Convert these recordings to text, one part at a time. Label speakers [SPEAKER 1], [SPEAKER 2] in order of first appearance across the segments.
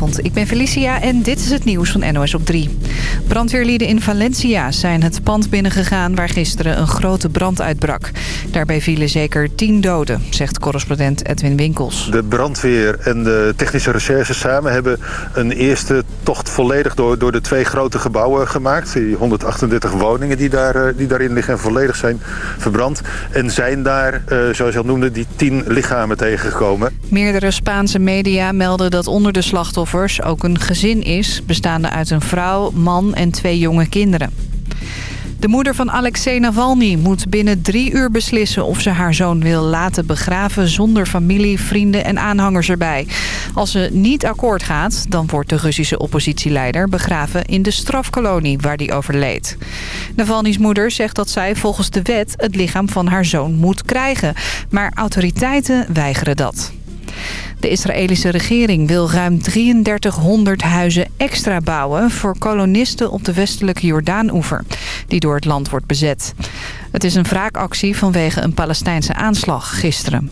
[SPEAKER 1] Goedenavond, ik ben Felicia en dit is het nieuws van NOS op 3. Brandweerlieden in Valencia zijn het pand binnengegaan waar gisteren een grote brand uitbrak. Daarbij vielen zeker 10 doden, zegt correspondent Edwin Winkels.
[SPEAKER 2] De brandweer en de technische recherche samen hebben een eerste tocht volledig door, door de twee grote gebouwen gemaakt. Die 138 woningen die, daar, eh, die daarin liggen en volledig zijn verbrand. En zijn daar, eh, zoals je al noemde, die 10 lichamen tegengekomen.
[SPEAKER 1] Meerdere Spaanse media melden dat onder de slachtoffers ook een gezin is... bestaande uit een vrouw, man en twee jonge kinderen. De moeder van Alexei Navalny moet binnen drie uur beslissen of ze haar zoon wil laten begraven zonder familie, vrienden en aanhangers erbij. Als ze niet akkoord gaat, dan wordt de Russische oppositieleider begraven in de strafkolonie waar die overleed. Navalny's moeder zegt dat zij volgens de wet het lichaam van haar zoon moet krijgen. Maar autoriteiten weigeren dat. De Israëlische regering wil ruim 3300 huizen extra bouwen... voor kolonisten op de westelijke Jordaan-oever, die door het land wordt bezet. Het is een wraakactie vanwege een Palestijnse aanslag gisteren.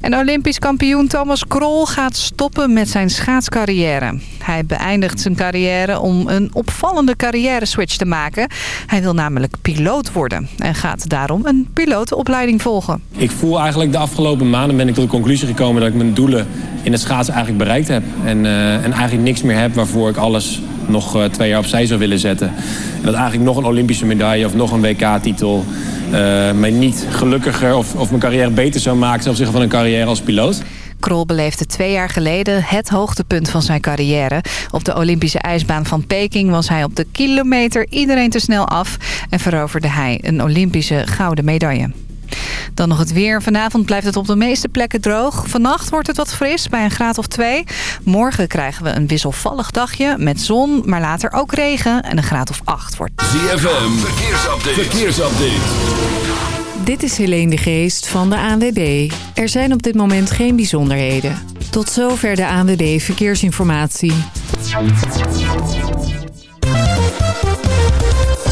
[SPEAKER 1] En Olympisch kampioen Thomas Krol gaat stoppen met zijn schaatscarrière. Hij beëindigt zijn carrière om een opvallende carrière-switch te maken. Hij wil namelijk piloot worden en gaat daarom een pilotenopleiding volgen.
[SPEAKER 3] Ik voel eigenlijk de afgelopen maanden ben ik tot de conclusie gekomen dat ik mijn doelen in het schaatsen eigenlijk bereikt heb. En, uh, en eigenlijk niks meer heb waarvoor ik alles nog uh, twee jaar opzij zou willen zetten. En dat eigenlijk nog een Olympische medaille of nog een WK-titel uh, mij niet gelukkiger of, of mijn carrière beter zou maken ten opzichte van een carrière als piloot.
[SPEAKER 1] Krol beleefde twee jaar geleden het hoogtepunt van zijn carrière. Op de Olympische ijsbaan van Peking was hij op de kilometer iedereen te snel af... en veroverde hij een Olympische gouden medaille. Dan nog het weer. Vanavond blijft het op de meeste plekken droog. Vannacht wordt het wat fris bij een graad of 2. Morgen krijgen we een wisselvallig dagje met zon, maar later ook regen en een graad of 8 wordt.
[SPEAKER 4] ZFM, verkeersupdate. verkeersupdate.
[SPEAKER 5] Dit is Helene de Geest van de ANWB. Er zijn op dit moment geen bijzonderheden. Tot zover de ANWB Verkeersinformatie.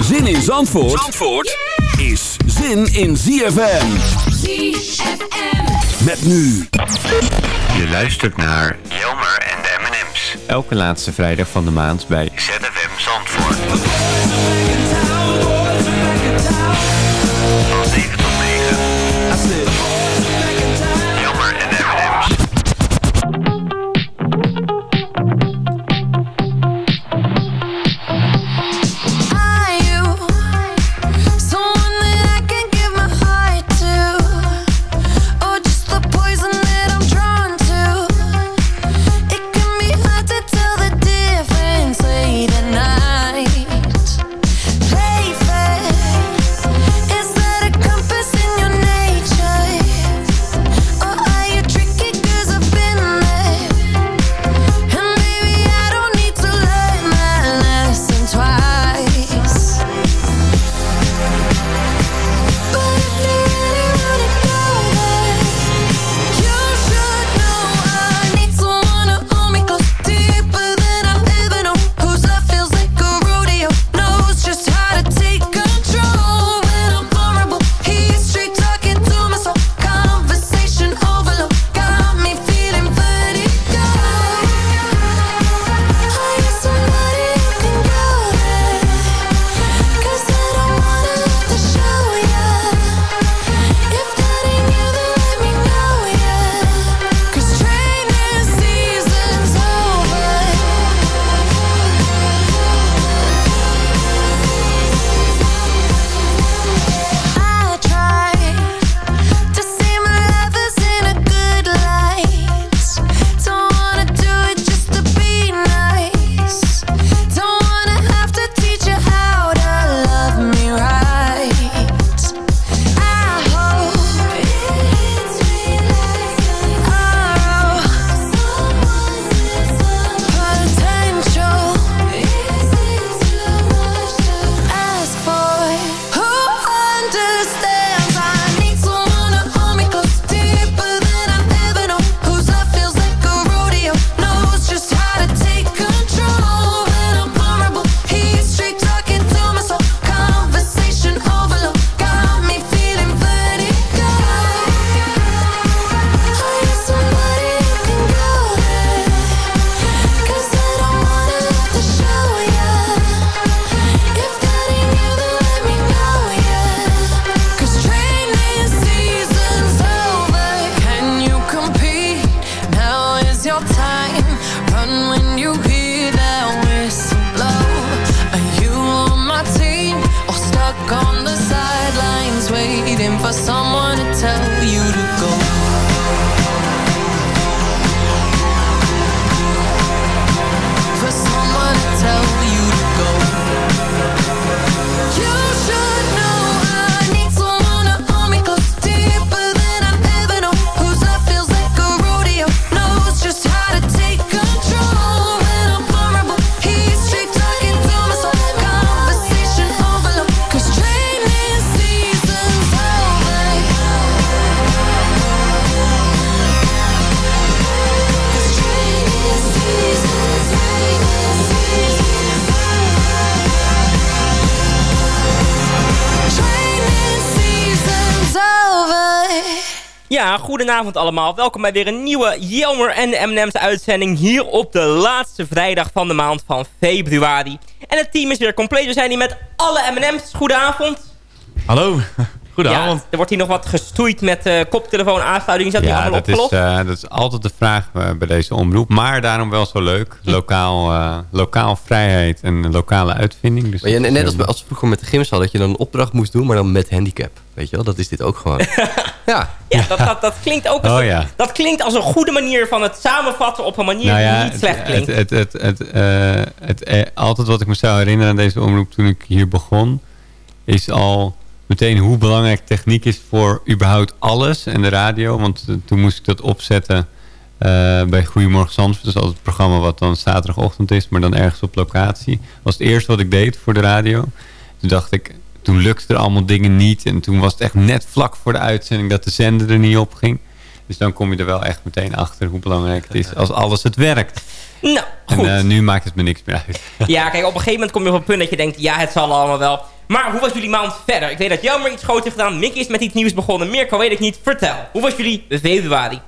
[SPEAKER 4] Zin in Zandvoort, Zandvoort is zin in ZFM.
[SPEAKER 6] ZFM.
[SPEAKER 4] Met nu.
[SPEAKER 7] Je luistert naar Jelmer en de M&M's. Elke laatste vrijdag van de maand bij ZFM Zandvoort.
[SPEAKER 8] Goedenavond allemaal. Welkom bij weer een nieuwe Jelmer en de M&M's uitzending hier op de laatste vrijdag van de maand van februari. En het team is weer compleet. We zijn hier met alle M&M's. Goedenavond.
[SPEAKER 9] Hallo, goedenavond.
[SPEAKER 8] Ja, er wordt hier nog wat gestoeid met uh, koptelefoon aansluiting. Is dat
[SPEAKER 7] Ja, dat is,
[SPEAKER 8] opgelost?
[SPEAKER 7] eh, dat is altijd de vraag eh, bij deze omroep. Maar daarom wel zo leuk. Lokaal, eh, lokaal vrijheid en lokale uitvinding. Dus
[SPEAKER 10] Maar je, net als, als vroeger met de gymzaal, dat je dan een opdracht moest doen, maar dan met handicap. Weet je wel, dat is dit ook gewoon. ja.
[SPEAKER 8] Ja, dat, dat, dat, klinkt ook als,
[SPEAKER 7] Oh,
[SPEAKER 8] een-
[SPEAKER 7] ja.
[SPEAKER 8] dat klinkt als een goede manier van het samenvatten op een manier
[SPEAKER 7] Nou ja,
[SPEAKER 8] die niet slecht klinkt.
[SPEAKER 7] Het, het, het, het, het, altijd wat ik me zou herinneren aan deze omroep toen ik hier begon... is al meteen hoe belangrijk techniek is voor überhaupt alles en de radio. Want eh, toen moest ik dat opzetten eh, bij Goedemorgen Zandvoort. Dat is altijd het programma wat dan zaterdagochtend is, maar dan ergens op locatie. Dat was het eerste wat ik deed voor de radio. Toen dacht ik, toen lukte er allemaal dingen niet. En toen was het echt net vlak voor de uitzending dat de zender er niet op ging. Dus dan kom je er wel echt meteen achter hoe belangrijk het is als alles het werkt.
[SPEAKER 8] Nou, goed.
[SPEAKER 7] En eh, nu maakt het me niks meer uit.
[SPEAKER 8] Ja, kijk, op een gegeven moment kom je op een punt dat je denkt... ja, het zal allemaal wel. Maar hoe was jullie maand verder? Ik weet dat Jelmer iets groot heeft gedaan. Mickey is met iets nieuws begonnen. Mirko weet ik niet. Vertel. Hoe was jullie februari?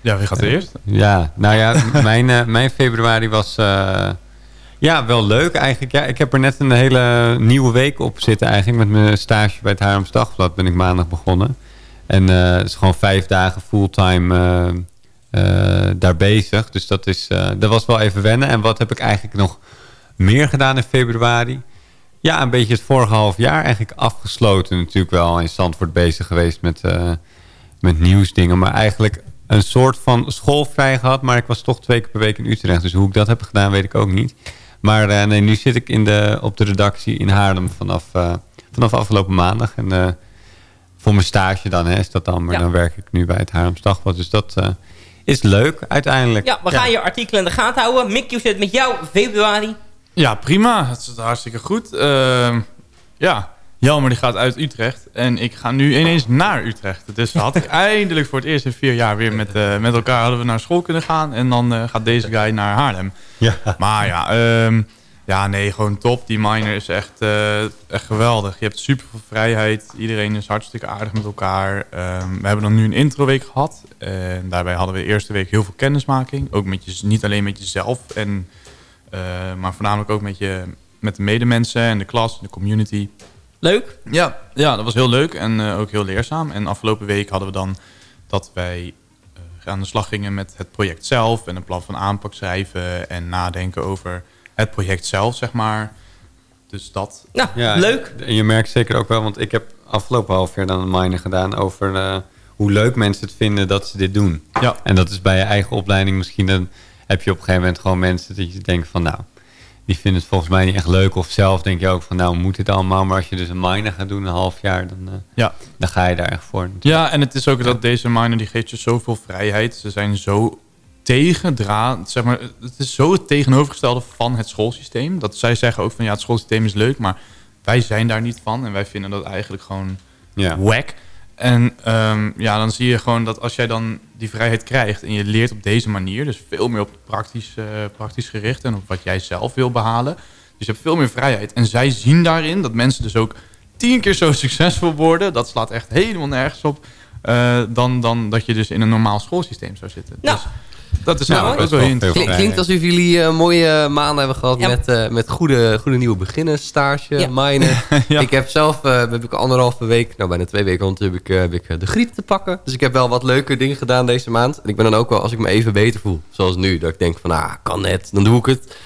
[SPEAKER 9] Ja, wie gaat er eerst?
[SPEAKER 7] Ja, nou ja, mijn, eh, mijn februari was eh, ja, wel leuk eigenlijk. Ja, ik heb er net een hele nieuwe week op zitten eigenlijk. Met mijn stage bij het Haarlems Dagblad ben ik maandag begonnen. En eh, het is gewoon vijf dagen fulltime eh, eh, daar bezig. Dus dat, is, eh, dat was wel even wennen. En wat heb ik eigenlijk nog meer gedaan in februari? Ja, een beetje het vorige half jaar eigenlijk afgesloten. Natuurlijk wel in Zandvoort bezig geweest met, eh, met nieuwsdingen. Maar eigenlijk een soort van schoolvrij gehad. Maar ik was toch twee keer per week in Utrecht. Dus hoe ik dat heb gedaan weet ik ook niet. Maar eh, nee, nu zit ik in de, op de redactie in Haarlem vanaf, eh, vanaf afgelopen maandag. En voor mijn stage dan hè, is dat dan. Maar
[SPEAKER 8] Ja.
[SPEAKER 7] dan werk ik nu bij het Haarlems Dagblad. Dus dat is leuk uiteindelijk.
[SPEAKER 8] Ja, we gaan je artikel in de gaten houden. Hoe zit met jou februari?
[SPEAKER 9] Ja, prima. Het is hartstikke goed. Ehm, ja, Jelmer die gaat uit Utrecht. En ik ga nu ineens naar Utrecht. Dus had ik eindelijk voor het eerst in vier jaar weer met, eh, met elkaar hadden we naar school kunnen gaan. En dan eh, gaat deze guy naar Haarlem.
[SPEAKER 7] Ja.
[SPEAKER 9] Maar ja, ehm, ja, nee, gewoon top. Die miner is echt, eh, echt geweldig. Je hebt super veel vrijheid. Iedereen is hartstikke aardig met elkaar. Ehm, we hebben dan nu een introweek gehad. En daarbij hadden we de eerste week heel veel kennismaking. Ook met je, niet alleen met jezelf, en, maar voornamelijk ook met, je, met de medemensen en de klas, de community.
[SPEAKER 8] Leuk.
[SPEAKER 9] Ja, ja, dat was heel leuk en eh, ook heel leerzaam. En afgelopen week hadden we dan dat wij eh, aan de slag gingen met het project zelf... en een plan van aanpak schrijven en nadenken over het project zelf, zeg maar. Dus dat...
[SPEAKER 8] Nou,
[SPEAKER 7] Ja,
[SPEAKER 8] leuk.
[SPEAKER 7] En je merkt zeker ook wel, want ik heb afgelopen half jaar dan een minor gedaan over eh, hoe leuk mensen het vinden dat ze dit doen.
[SPEAKER 9] Ja.
[SPEAKER 7] En dat is bij je eigen opleiding misschien, dan heb je op een gegeven moment gewoon mensen dat je denkt van nou, die vinden het volgens mij niet echt leuk. Of zelf denk je ook van nou, moet dit allemaal? Maar als je dus een minor gaat doen, een half jaar, dan, eh,
[SPEAKER 9] Ja.
[SPEAKER 7] dan ga je daar echt voor.
[SPEAKER 9] Ja, en het is ook dat deze minor die geeft je zoveel vrijheid. Ze zijn zo tegendraad, zeg maar, het is zo het tegenovergestelde van het schoolsysteem. Dat zij zeggen ook van ja, het schoolsysteem is leuk, maar wij zijn daar niet van. En wij vinden dat eigenlijk gewoon
[SPEAKER 7] Ja.
[SPEAKER 9] whack. En ehm, ja, dan zie je gewoon dat als jij dan die vrijheid krijgt en je leert op deze manier, dus veel meer op praktisch, eh, praktisch gericht en op wat jij zelf wil behalen. Dus je hebt veel meer vrijheid. En zij zien daarin dat mensen dus ook tien keer zo succesvol worden. Dat slaat echt helemaal nergens op. eh, dan, dan dat je dus in een normaal schoolsysteem zou zitten.
[SPEAKER 8] Nou,
[SPEAKER 9] Dus, Dat is
[SPEAKER 10] Nou,
[SPEAKER 9] wel.
[SPEAKER 10] Klink- Klinkt alsof jullie eh, mooie maanden hebben gehad
[SPEAKER 8] Ja.
[SPEAKER 10] met, eh, met goede, goede nieuwe beginnen, stage,
[SPEAKER 8] Ja.
[SPEAKER 10] minen.
[SPEAKER 9] Ja.
[SPEAKER 10] Ik heb zelf eh, heb ik anderhalve week, nou bijna twee weken ondertussen heb ik, eh, heb ik de griep te pakken. Dus ik heb wel wat leuke dingen gedaan deze maand. En ik ben dan ook wel, als ik me even beter voel, zoals nu, dat ik denk van, ah, kan net, dan doe ik het.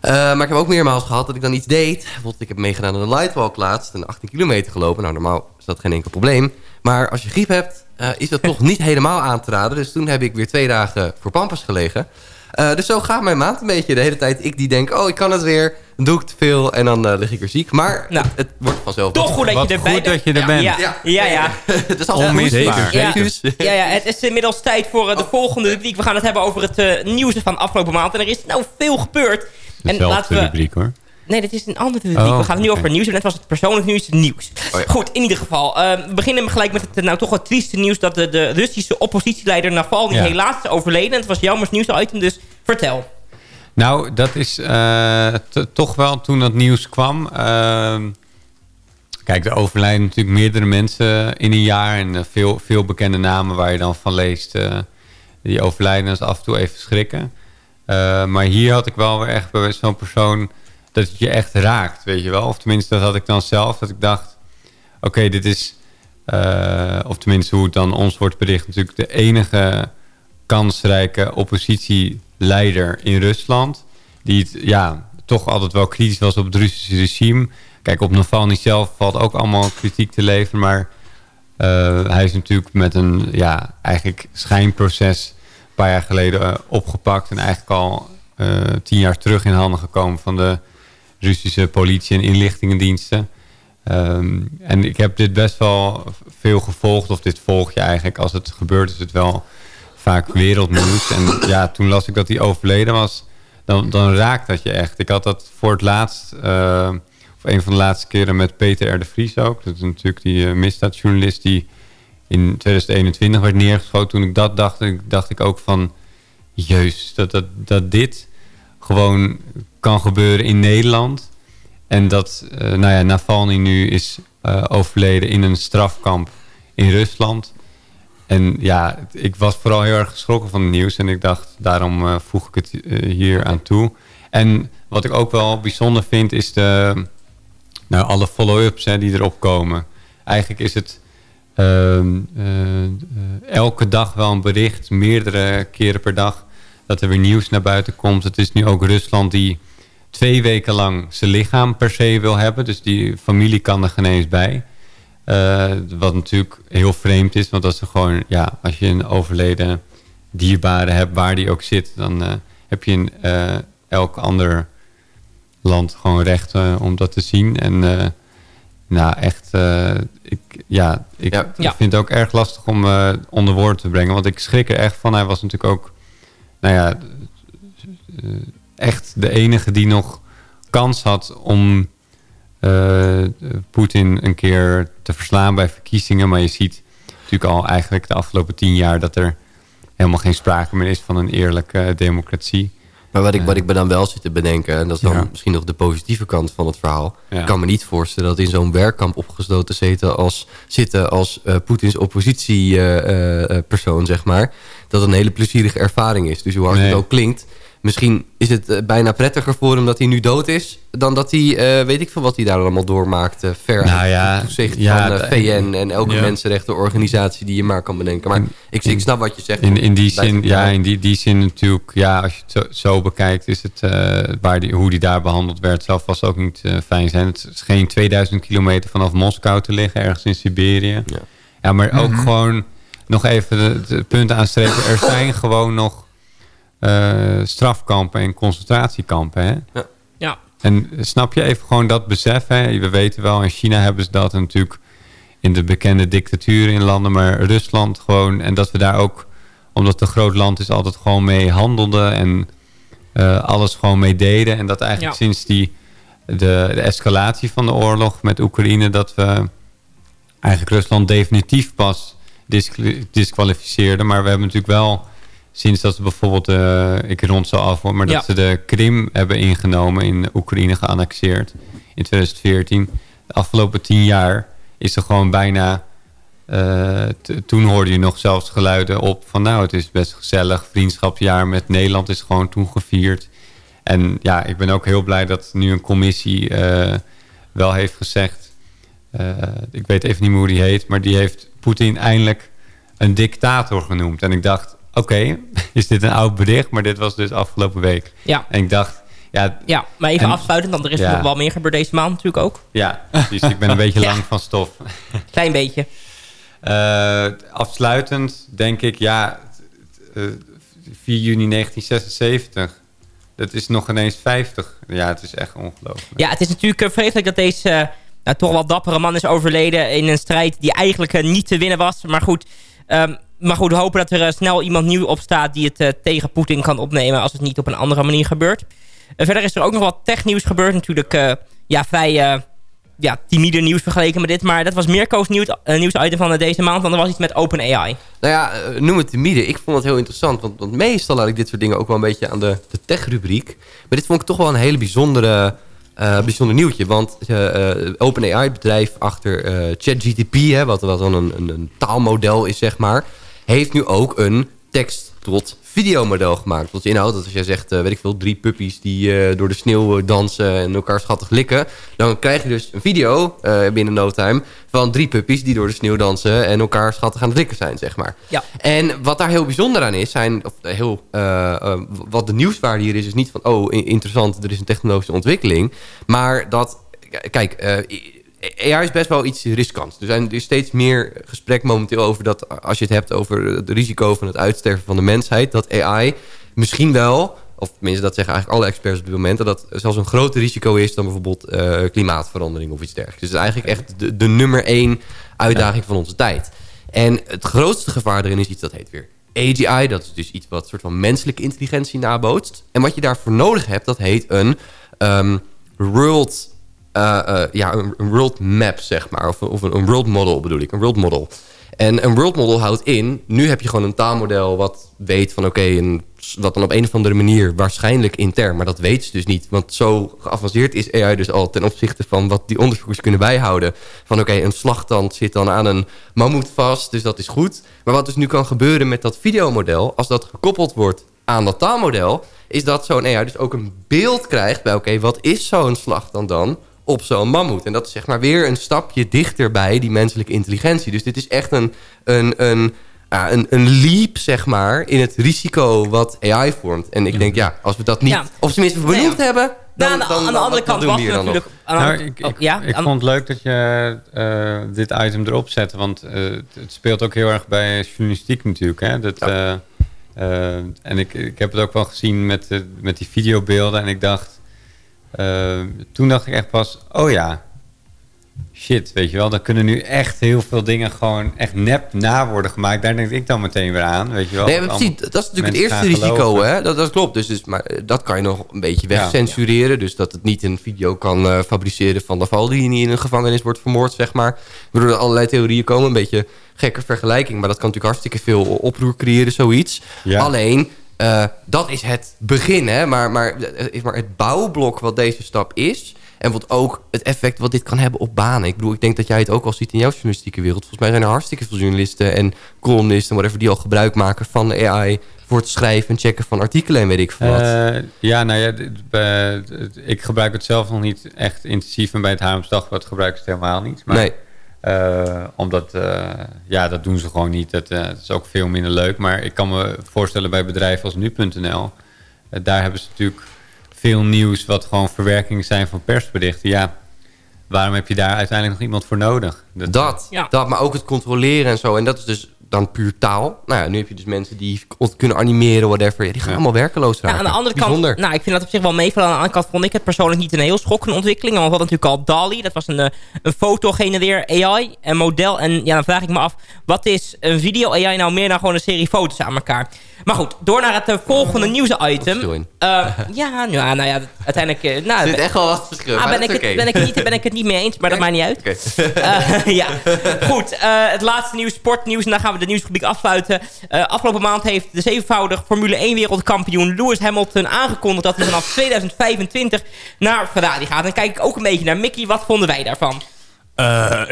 [SPEAKER 10] Eh, maar ik heb ook meermaals gehad dat ik dan iets deed. Bijvoorbeeld, ik heb meegedaan aan de Lightwalk laatst en 18 kilometer gelopen. Nou, normaal is dat geen enkel probleem. Maar als je griep hebt, eh, is dat toch niet helemaal aan te raden. Dus toen heb ik weer twee dagen voor Pampers gelegen. Eh, dus zo gaat mijn maand een beetje de hele tijd. Ik die denk, oh, ik kan het weer. Dan doe ik te veel en dan eh, lig ik weer ziek. Maar
[SPEAKER 8] Nou.
[SPEAKER 10] het, het wordt vanzelf
[SPEAKER 8] Toch goed dat je erbij
[SPEAKER 7] goed
[SPEAKER 8] bent.
[SPEAKER 7] dat je er bent.
[SPEAKER 8] Ja, ja, ja. ja.
[SPEAKER 10] het is al
[SPEAKER 7] Onmisbaar.
[SPEAKER 8] Ja. Ja, ja, het is inmiddels tijd voor de volgende rubriek. We gaan het hebben over het nieuws van afgelopen maand. En er is nou veel gebeurd. En
[SPEAKER 7] Dezelfde
[SPEAKER 8] laten we...
[SPEAKER 7] rubriek hoor.
[SPEAKER 8] Nee, dit is een andere rubriek.
[SPEAKER 7] Oh,
[SPEAKER 8] we gaan het nu over nieuws. Net was het persoonlijk nieuws, nieuws.
[SPEAKER 10] Oh ja.
[SPEAKER 8] Goed, in ieder geval. eh, we beginnen gelijk met het eh, nou toch wat trieste nieuws... dat de, de Russische oppositieleider Navalny
[SPEAKER 7] Ja.
[SPEAKER 8] helaas is overleden. En het was jammer nieuwsitem, dus vertel.
[SPEAKER 7] Nou, dat is eh, toch wel toen dat nieuws kwam. ehm, kijk, er overlijden natuurlijk meerdere mensen in een jaar. En veel, veel bekende namen waar je dan van leest. die overlijden, dat is af en toe even schrikken. Maar hier had ik wel weer echt bij zo'n persoon... dat het je echt raakt, weet je wel. Of tenminste, dat had ik dan zelf. Dat ik dacht, oké, dit is... eh, of tenminste, hoe het dan ons wordt bericht... natuurlijk de enige kansrijke oppositieleider in Rusland. Die het, ja, toch altijd wel kritisch was op het Russische regime. Kijk, op Navalny zelf valt ook allemaal kritiek te leveren. Maar eh, hij is natuurlijk met een ja, eigenlijk schijnproces een paar jaar geleden eh, opgepakt. En eigenlijk al tien jaar terug in handen gekomen van de Russische politie en inlichtingendiensten. Ehm, en ik heb dit best wel veel gevolgd. Of dit volg je eigenlijk. Als het gebeurt is het wel vaak wereldnieuws. En ja, toen las ik dat hij overleden was. Dan, dan raakt dat je echt. Ik had dat voor het laatst... eh, of een van de laatste keren met Peter R. de Vries ook. Dat is natuurlijk die eh, misdaadjournalist die in 2021 werd neergeschoten. Toen ik dat dacht, dacht ik ook van... Jezus, dat, dat, dat dit gewoon kan gebeuren in Nederland. En dat, eh, nou ja, Navalny nu is eh, overleden in een strafkamp in Rusland. En ja, ik was vooral heel erg geschrokken van het nieuws. En ik dacht, daarom eh, voeg ik het hier aan toe. En wat ik ook wel bijzonder vind, is de, nou, alle follow-ups die erop komen. Eigenlijk is het ehm, eh, eh, elke dag wel een bericht, meerdere keren per dag, dat er weer nieuws naar buiten komt. Het is nu ook Rusland die twee weken lang zijn lichaam per se wil hebben. Dus die familie kan er geen eens bij. Eh, wat natuurlijk heel vreemd is, want als, er gewoon, ja, als je een overleden dierbare hebt, waar die ook zit, dan eh, heb je in eh, elk ander land gewoon recht eh, om dat te zien. En eh, nou, echt, eh, ik, ja, ik
[SPEAKER 10] Ja.
[SPEAKER 8] Ja.
[SPEAKER 7] vind het ook erg lastig om eh, onder woorden te brengen. Want ik schrik er echt van. Hij was natuurlijk ook, nou ja, eh, echt de enige die nog kans had om eh, Poetin een keer te verslaan bij verkiezingen. Maar je ziet natuurlijk al eigenlijk de afgelopen tien jaar dat er helemaal geen sprake meer is van een eerlijke eh, democratie.
[SPEAKER 10] Maar wat ik, wat ik me dan wel zit te bedenken, en dat is dan
[SPEAKER 7] Ja.
[SPEAKER 10] misschien nog de positieve kant van het verhaal.
[SPEAKER 7] Ja.
[SPEAKER 10] Ik kan me niet voorstellen dat in zo'n werkkamp opgesloten zitten als, zitten als eh, Poetins oppositiepersoon, zeg maar. Dat een hele plezierige ervaring is. Dus hoe hard
[SPEAKER 7] Nee.
[SPEAKER 10] het ook klinkt. Misschien is het eh, bijna prettiger voor hem dat hij nu dood is... dan dat hij, eh, weet ik veel wat hij daar allemaal doormaakt... eh, ver
[SPEAKER 7] Nou ja,
[SPEAKER 10] het toezicht
[SPEAKER 7] ja,
[SPEAKER 10] van
[SPEAKER 7] de-
[SPEAKER 10] VN en elke
[SPEAKER 9] Ja.
[SPEAKER 10] mensenrechtenorganisatie die je maar kan bedenken. Maar ik, ik snap wat je zegt.
[SPEAKER 7] In, in die zin, ja, in die, die zin natuurlijk, ja, als je het zo, zo bekijkt, is het eh, waar die, hoe die daar behandeld werd, zal vast ook niet fijn zijn. Het is geen 2000 kilometer vanaf Moskou te liggen, ergens in Siberië.
[SPEAKER 10] Ja.
[SPEAKER 7] Ja, maar ook gewoon nog even de, de punten aanstrepen. Er zijn gewoon nog strafkampen en concentratiekampen. Hè?
[SPEAKER 8] Ja.
[SPEAKER 7] En snap je even gewoon dat besef? Hè? We weten wel, in China hebben ze dat en natuurlijk in de bekende dictaturen in landen, maar Rusland gewoon. En dat we daar ook, omdat het een groot land is, altijd gewoon mee handelden en eh, alles gewoon mee deden. En dat eigenlijk
[SPEAKER 8] Ja.
[SPEAKER 7] sinds die, de, de escalatie van de oorlog met Oekraïne, dat we eigenlijk Rusland definitief pas disquali- disqualificeerden. Maar we hebben natuurlijk wel, sinds dat ze bijvoorbeeld, eh, ik rond zo af hoor, maar dat
[SPEAKER 8] Ja.
[SPEAKER 7] ze de Krim hebben ingenomen, in Oekraïne geannexeerd in 2014. De afgelopen tien jaar is er gewoon bijna eh, toen hoorde je nog zelfs geluiden op van nou, het is best gezellig. Vriendschapsjaar met Nederland is gewoon toen gevierd. En ja, ik ben ook heel blij dat nu een commissie eh, wel heeft gezegd... ik weet even niet meer hoe die heet... maar die heeft Poetin eindelijk een dictator genoemd. En ik dacht, oké, is dit een oud bericht? Maar dit was dus afgelopen week.
[SPEAKER 8] Ja.
[SPEAKER 7] En ik dacht, ja...
[SPEAKER 8] Ja, maar even
[SPEAKER 7] en-
[SPEAKER 8] afsluitend, want er is
[SPEAKER 7] Ja.
[SPEAKER 8] nog wel meer gebeurd deze maand natuurlijk ook.
[SPEAKER 7] Ja, precies. Ik ben een beetje
[SPEAKER 8] Ja.
[SPEAKER 7] lang van stof.
[SPEAKER 8] Klein beetje.
[SPEAKER 7] Eh, afsluitend denk ik, ja, t- eh, 4 juni 1976. Dat is nog ineens 50. Ja, het is echt ongelooflijk.
[SPEAKER 8] Ja, het is natuurlijk eh, vreselijk dat deze nou, toch wel dappere man is overleden... in een strijd die eigenlijk niet te winnen was. Maar goed, ehm, maar goed we hopen dat er eh, snel iemand nieuw opstaat... die het eh, tegen Poetin kan opnemen als het niet op een andere manier gebeurt. Verder is er ook nog wat technieuws gebeurd. Natuurlijk eh, ja, vrij... ja, timide nieuws vergeleken met dit. Maar dat was Mirko's nieuws, eh, nieuwsitem van deze maand. Want er was iets met OpenAI.
[SPEAKER 10] Nou ja, noem het timide. Ik vond het heel interessant. Want, want meestal laat ik dit soort dingen ook wel een beetje aan de, de tech-rubriek. Maar dit vond ik toch wel een hele bijzondere, eh, bijzonder nieuwtje. Want OpenAI, het bedrijf achter ChatGTP... Hè, wat, wat dan een, een taalmodel is, zeg maar... heeft nu ook een tekst tot videomodel gemaakt. Wat inhoudt dat als jij zegt, eh, weet ik veel, drie puppies die eh, door de sneeuw eh, dansen en elkaar schattig likken, dan krijg je dus een video binnen no time van drie puppies die door de sneeuw dansen en elkaar schattig aan het likken zijn, zeg maar.
[SPEAKER 8] Ja.
[SPEAKER 10] En wat daar heel bijzonder aan is, zijn, of heel, wat de nieuwswaarde hier is, is niet van, oh, interessant, er is een technologische ontwikkeling, maar dat, kijk, AI is best wel iets riskants. Er, zijn, er is steeds meer gesprek momenteel over dat... als je het hebt over het risico van het uitsterven van de mensheid... dat AI misschien wel, of tenminste dat zeggen eigenlijk alle experts op dit moment... dat dat zelfs een groter risico is dan bijvoorbeeld eh, klimaatverandering of iets dergelijks. Dus het is eigenlijk echt de, nummer één uitdaging van onze tijd. En het grootste gevaar erin is iets dat heet weer AGI. Dat is dus iets wat soort van menselijke intelligentie nabootst. En wat je daarvoor nodig hebt, dat heet een ehm, world ja, een, world map, zeg maar. Of, of een, world model bedoel ik. Een world model. En een world model houdt in... nu heb je gewoon een taalmodel wat weet van... oké, een wat dan op een of andere manier waarschijnlijk intern... maar dat weet ze dus niet. Want zo geavanceerd is AI dus al... ten opzichte van wat die onderzoekers kunnen bijhouden. Van oké, een slagtand zit dan aan een mammoet vast... dus dat is goed. Maar wat dus nu kan gebeuren met dat videomodel... als dat gekoppeld wordt aan dat taalmodel... is dat zo'n AI dus ook een beeld krijgt bij... oké, wat is zo'n slagtand dan op zo'n mammoet. En dat is zeg maar weer een stapje dichter bij die menselijke intelligentie. Dus dit is echt een, een, een, ja, een, een leap, zeg maar, in het risico wat AI vormt. En ik denk, ja, als we dat niet,
[SPEAKER 8] Ja.
[SPEAKER 10] of tenminste benoemd hebben... Dan,
[SPEAKER 8] Nou, aan de-
[SPEAKER 10] dan,
[SPEAKER 8] aan de andere kant was
[SPEAKER 10] hier dan nog?
[SPEAKER 8] natuurlijk...
[SPEAKER 7] Nou, ik,
[SPEAKER 8] oh,
[SPEAKER 7] ik,
[SPEAKER 8] ja,
[SPEAKER 7] ik vond het leuk dat je eh, dit item erop zette. Want eh, het- speelt ook heel erg bij journalistiek natuurlijk. Hè? Dat, eh, eh, en ik, ik heb het ook wel gezien met, de- met die videobeelden. En ik dacht... eh, toen dacht ik echt pas... Oh ja, shit, weet je wel. Dan kunnen nu echt heel veel dingen gewoon echt nep na worden gemaakt. Daar denk ik dan meteen weer aan, weet je wel.
[SPEAKER 10] Nee, maar precies, dat is natuurlijk het eerste risico, hè? Dat, dat klopt. Dus, dus, maar eh, dat kan je nog een beetje
[SPEAKER 7] Ja.
[SPEAKER 10] wegcensureren. Dus dat het niet een video kan eh, fabriceren van Navalny die niet in een gevangenis wordt vermoord, zeg maar. Waardoor er allerlei theorieën komen. Een beetje gekke vergelijking. Maar dat kan natuurlijk hartstikke veel oproer creëren, zoiets.
[SPEAKER 7] Ja.
[SPEAKER 10] Alleen, eh, dat is het begin, hè? Maar, maar, eh, maar het bouwblok wat deze stap is... En wat ook het effect wat dit kan hebben op banen. Ik bedoel, ik denk dat jij het ook al ziet in jouw journalistieke wereld. Volgens mij zijn er hartstikke veel journalisten en columnisten... whatever, die al gebruik maken van de AI... voor het schrijven en checken van artikelen en weet ik veel wat.
[SPEAKER 7] Eh, ja, nou ja, ik gebruik het zelf nog niet echt intensief. En bij het Haarlems Dagblad gebruik ik het helemaal niet. Maar,
[SPEAKER 10] Nee.
[SPEAKER 7] Eh, omdat, eh, ja, dat doen ze gewoon niet. Dat, eh, dat is ook veel minder leuk. Maar ik kan me voorstellen bij bedrijven als nu.nl... daar hebben ze natuurlijk veel nieuws... wat gewoon verwerkingen zijn van persberichten. Ja, waarom heb je daar uiteindelijk nog iemand voor nodig?
[SPEAKER 10] Dat,
[SPEAKER 8] Ja.
[SPEAKER 10] dat, maar ook het controleren en zo. En dat is dus dan puur taal. Nou ja, nu heb je dus mensen die kunnen animeren, whatever. Ja, die gaan
[SPEAKER 7] Ja.
[SPEAKER 10] allemaal werkeloos
[SPEAKER 8] Ja,
[SPEAKER 10] raken.
[SPEAKER 8] aan de andere
[SPEAKER 10] Bijzonder.
[SPEAKER 8] kant, nou, ik vind dat op zich wel meevallen. Aan de andere kant vond ik het persoonlijk niet een heel schokkende ontwikkeling. Want we hadden natuurlijk al DALI. Dat was een, eh, een foto-genereer AI, een model. En ja, dan vraag ik me af, wat is een video-AI nou meer dan gewoon een serie foto's aan elkaar? Maar goed, door naar het eh, volgende
[SPEAKER 10] Verschil
[SPEAKER 8] nieuwsitem.
[SPEAKER 10] in.
[SPEAKER 8] Eh ja, ja, nou ja, uiteindelijk... nou,
[SPEAKER 10] Er zit echt wel wat verschil.
[SPEAKER 8] Ah, ben, ik het, ben, ik het niet, ben ik het niet mee eens, maar dat maakt niet uit. Ja, goed. het laatste nieuws, sportnieuws. En dan gaan we de nieuwsrubriek afsluiten. Eh, afgelopen maand heeft de zevenvoudig Formule 1 wereldkampioen Lewis Hamilton aangekondigd... dat hij vanaf 2025 naar Ferrari gaat. En dan kijk ik ook een beetje naar Mickey. Wat vonden wij daarvan?
[SPEAKER 9] Eh,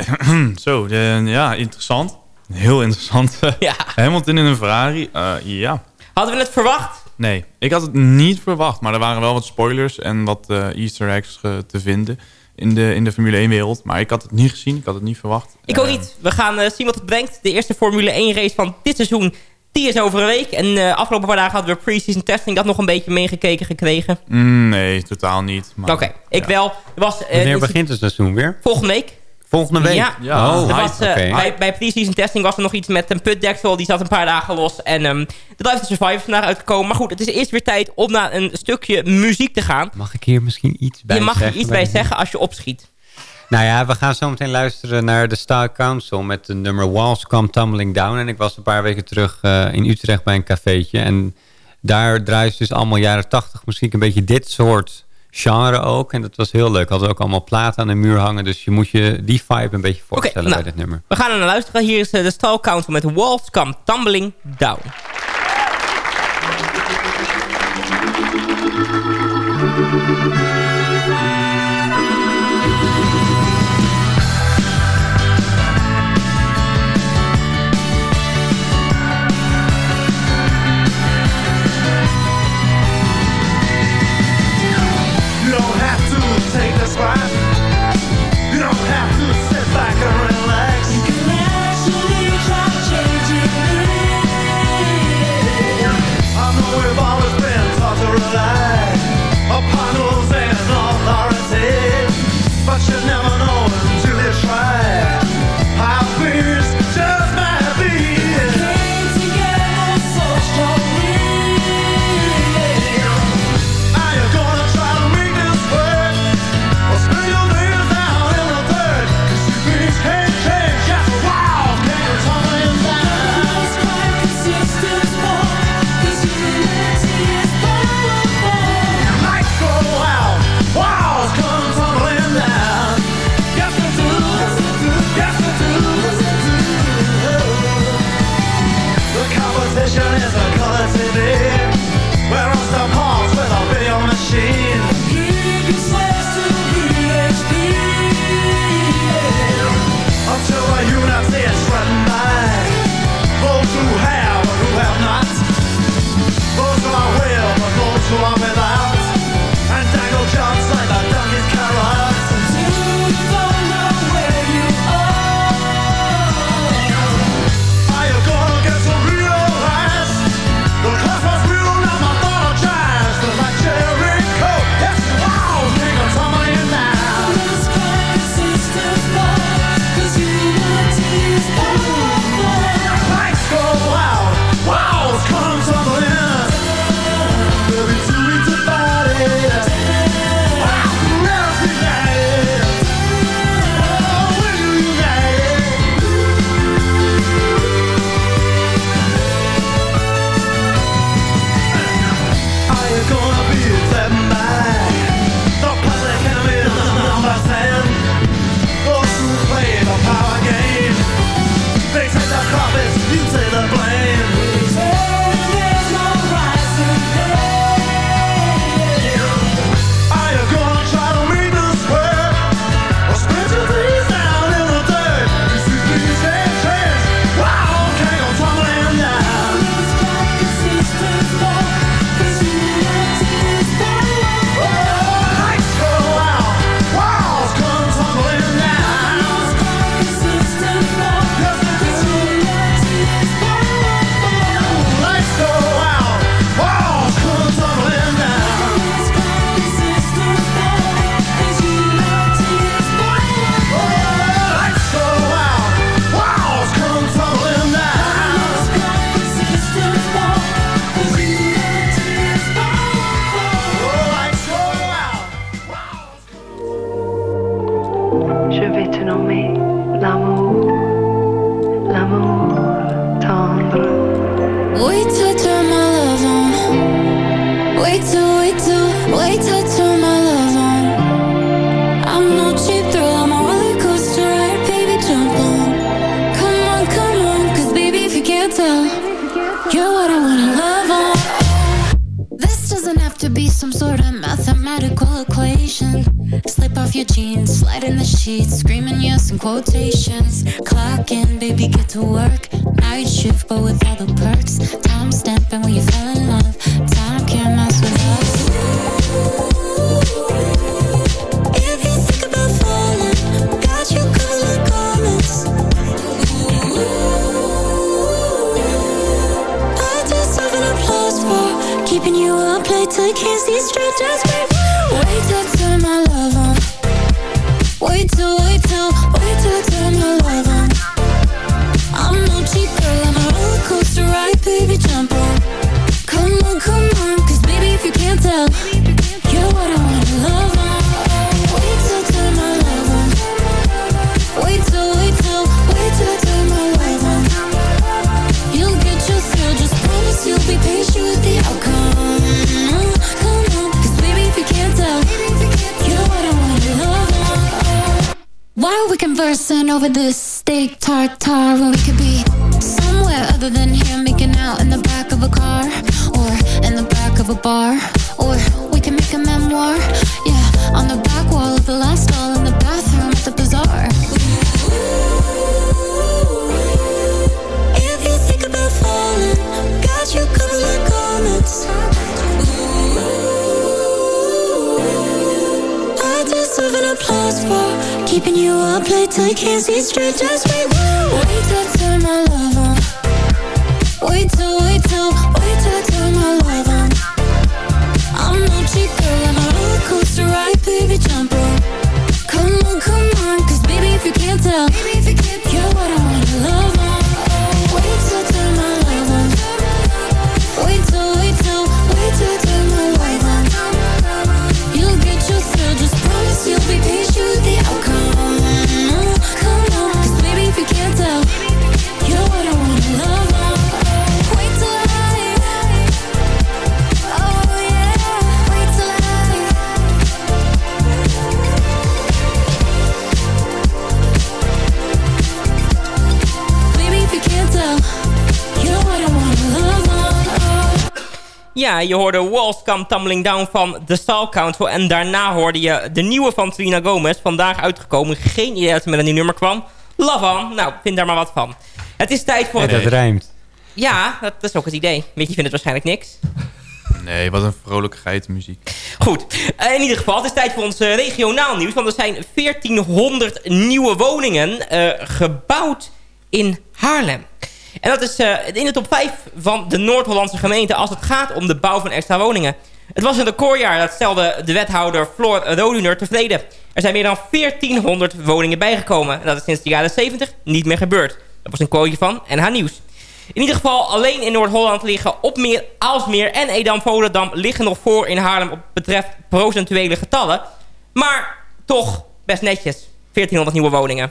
[SPEAKER 9] zo, ja, interessant. heel interessant.
[SPEAKER 11] Ja.
[SPEAKER 9] Hamilton in een Ferrari, eh, ja.
[SPEAKER 11] Hadden we het verwacht?
[SPEAKER 9] Nee, ik had het niet verwacht. Maar er waren wel wat spoilers en wat eh, easter eggs te vinden in de, in de Formule 1 wereld. Maar ik had het niet gezien, ik had het niet verwacht.
[SPEAKER 11] Ik ook
[SPEAKER 9] Eh,
[SPEAKER 11] niet. We gaan eh, zien wat het brengt. De eerste Formule 1 race van dit seizoen, die is over een week. En eh, afgelopen paar dagen hadden we pre-season testing. Dat nog een beetje meegekeken gekregen.
[SPEAKER 9] mm, nee, totaal niet. maar-
[SPEAKER 11] Oké, ik
[SPEAKER 9] ja.
[SPEAKER 11] wel. Was, eh,
[SPEAKER 7] Wanneer
[SPEAKER 11] dus-
[SPEAKER 7] begint het seizoen weer?
[SPEAKER 11] Volgende week.
[SPEAKER 7] Volgende week?
[SPEAKER 11] Ja.
[SPEAKER 9] Ja.
[SPEAKER 7] Oh,
[SPEAKER 11] was,
[SPEAKER 7] oké.
[SPEAKER 11] bij, bij pre-season testing was er nog iets met een putdeksel. Die zat een paar dagen los. En ehm de Survive is vandaag uitgekomen. Maar goed, het is eerst weer tijd om naar een stukje muziek te gaan.
[SPEAKER 7] Mag ik hier misschien iets bij
[SPEAKER 11] je mag er
[SPEAKER 7] zeggen?
[SPEAKER 11] iets bij zeggen als je opschiet.
[SPEAKER 7] Nou ja, we gaan zo meteen luisteren naar de Style Council met de nummer Walls Come Tumbling Down. En ik was een paar weken terug eh, in Utrecht bij een cafeetje. En daar draaien ze dus allemaal jaren tachtig muziek. Een beetje dit soort genre ook. En dat was heel leuk. Hadden ook allemaal platen aan de muur hangen. Dus je moet je die vibe een beetje voorstellen
[SPEAKER 11] nou,
[SPEAKER 7] bij dit nummer.
[SPEAKER 11] We gaan er naar luisteren. Hier is eh, de Style Council met Walls Come Tumbling Down.
[SPEAKER 12] you take the blame. Conversing over this steak tartare. When we could be somewhere other than here making out in the back of a car or in the back of a bar. Or we can make a memoir yeah on the back wall of the last stall in the bathroom at the bazaar. If you think about falling you applause for keeping you up late till you can't see straight. Just wait, wait till I turn my love on. Wait till, wait till, wait till I turn my love on. I'm no cheap girl, I'm a roller coaster ride, baby, jump on. Come on, come on, 'cause baby, if you can't tell, you're what I wanna love
[SPEAKER 8] Ja, je hoorde Walls Come Tumbling Down van The Style Council. En daarna hoorde je de nieuwe van Selena Gomez. Vandaag uitgekomen. Geen idee dat ze met een nieuw nummer kwam. Love on. Nou, vind daar maar wat van. Het is tijd voor...
[SPEAKER 7] Ja, dat rijmt.
[SPEAKER 8] Ja, dat, dat is ook het idee. Je, vindt het waarschijnlijk niks.
[SPEAKER 9] Nee, wat een vrolijke geitenmuziek.
[SPEAKER 8] Goed, Eh, in ieder geval, het is tijd voor ons eh, regionaal nieuws. Want er zijn 1400 nieuwe woningen eh, gebouwd in Haarlem. En dat is eh, in de top 5 van de Noord-Hollandse gemeente als het gaat om de bouw van extra woningen. Het was een recordjaar, dat stelde de wethouder Floor Roluner tevreden. Er zijn meer dan 1400 woningen bijgekomen. En dat is sinds de jaren 70 niet meer gebeurd. Dat was een quoteje van NH Nieuws. In ieder geval, alleen in Noord-Holland liggen Opmeer, Aalsmeer en Edam-Volendam... liggen nog voor in Haarlem op betreft procentuele getallen. Maar toch best netjes. 1400 nieuwe woningen.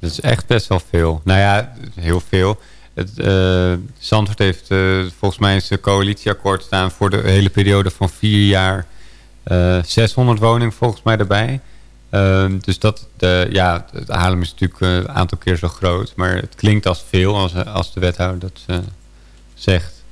[SPEAKER 7] Dat is echt best wel veel. Nou ja, heel veel. Het, eh, Zandvoort heeft eh, volgens mij een coalitieakkoord staan voor de hele periode van vier jaar. eh 600 woningen volgens mij erbij. Ehm, dus dat, de, ja, het Haarlem is natuurlijk eh, een aantal keer zo groot. Maar het klinkt als veel als, als de wethouder dat eh, zegt.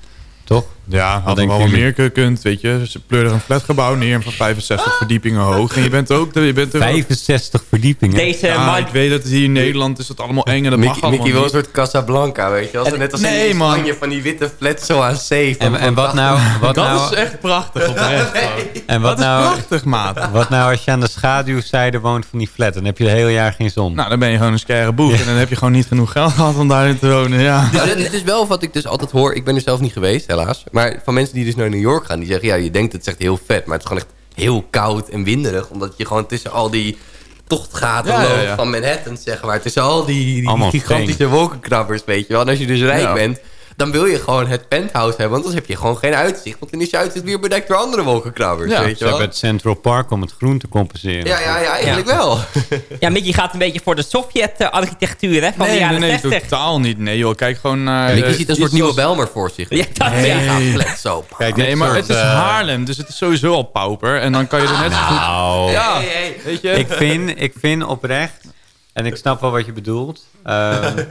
[SPEAKER 7] Toch?
[SPEAKER 9] Ja,
[SPEAKER 7] Wat
[SPEAKER 9] hadden we
[SPEAKER 7] denken
[SPEAKER 9] wel meer gekund, weet je. Ze pleuren een flatgebouw neer van 65 verdiepingen hoog. En je bent ook... Je bent er ook-
[SPEAKER 7] 65 verdiepingen.
[SPEAKER 8] Deze
[SPEAKER 9] Ja,
[SPEAKER 8] man-
[SPEAKER 9] ik weet dat hier in Nederland is dat allemaal eng en dat mag
[SPEAKER 10] Mickey,
[SPEAKER 9] allemaal
[SPEAKER 10] Mickey wil een soort Casablanca, weet je wel. Zo Net als
[SPEAKER 9] Nee,
[SPEAKER 10] in. Spanje van die witte flats zo aan zee.
[SPEAKER 7] En, en wat nou... Wat
[SPEAKER 9] Dat
[SPEAKER 7] nou
[SPEAKER 9] is echt prachtig oprecht. gewoon.
[SPEAKER 7] en wat
[SPEAKER 9] Dat is
[SPEAKER 7] nou,
[SPEAKER 9] prachtig, maat.
[SPEAKER 7] Wat nou als je aan de schaduwzijde woont van die flat? Dan heb je het hele jaar geen zon.
[SPEAKER 9] Nou, dan ben je gewoon een scare boef. En dan heb je gewoon niet genoeg geld gehad om daarin te wonen, ja.
[SPEAKER 10] Nou, dit, dit is wel wat ik dus altijd hoor. Ik ben er zelf niet geweest, helaas. Maar van mensen die dus naar New York gaan, die zeggen... ja, je denkt het is echt heel vet, maar het is gewoon echt heel koud en winderig. Omdat je gewoon tussen al die tochtgaten
[SPEAKER 9] Ja,
[SPEAKER 10] loopt
[SPEAKER 9] ja.
[SPEAKER 10] van Manhattan, zeg maar. Tussen al die, die gigantische wolkenkrabbers, weet je wel. En als je dus rijk bent, dan wil je gewoon het penthouse hebben. Want anders heb je gewoon geen uitzicht. Want dan is je uitzicht weer bedekt door andere wolkenkrabbers,
[SPEAKER 9] Ja,
[SPEAKER 10] weet
[SPEAKER 7] Ze
[SPEAKER 10] je wel.
[SPEAKER 7] hebben het Central Park om het groen te compenseren.
[SPEAKER 10] Ja, ja, ja, eigenlijk
[SPEAKER 8] Ja.
[SPEAKER 10] wel.
[SPEAKER 8] Ja, Mickey gaat een beetje voor de Sovjet-architectuur hè, van de
[SPEAKER 9] Nee, nee,
[SPEAKER 8] jaren
[SPEAKER 9] nee,
[SPEAKER 8] 60.
[SPEAKER 9] totaal niet. Nee joh, kijk gewoon naar...
[SPEAKER 10] Mickey
[SPEAKER 9] eh,
[SPEAKER 10] ziet een soort nieuwe Belmer voor zich.
[SPEAKER 8] Ja, dat
[SPEAKER 9] Nee.
[SPEAKER 8] ja.
[SPEAKER 10] Flat zo.
[SPEAKER 7] Kijk,
[SPEAKER 9] Nee, maar het is
[SPEAKER 7] eh,
[SPEAKER 9] Haarlem, dus het is sowieso al pauper. En dan kan je er net zo goed...
[SPEAKER 7] Nou,
[SPEAKER 9] Ja,
[SPEAKER 10] Hey, hey.
[SPEAKER 9] weet je.
[SPEAKER 7] ik, vind, ik vind oprecht, en ik snap wel wat je bedoelt. ehm,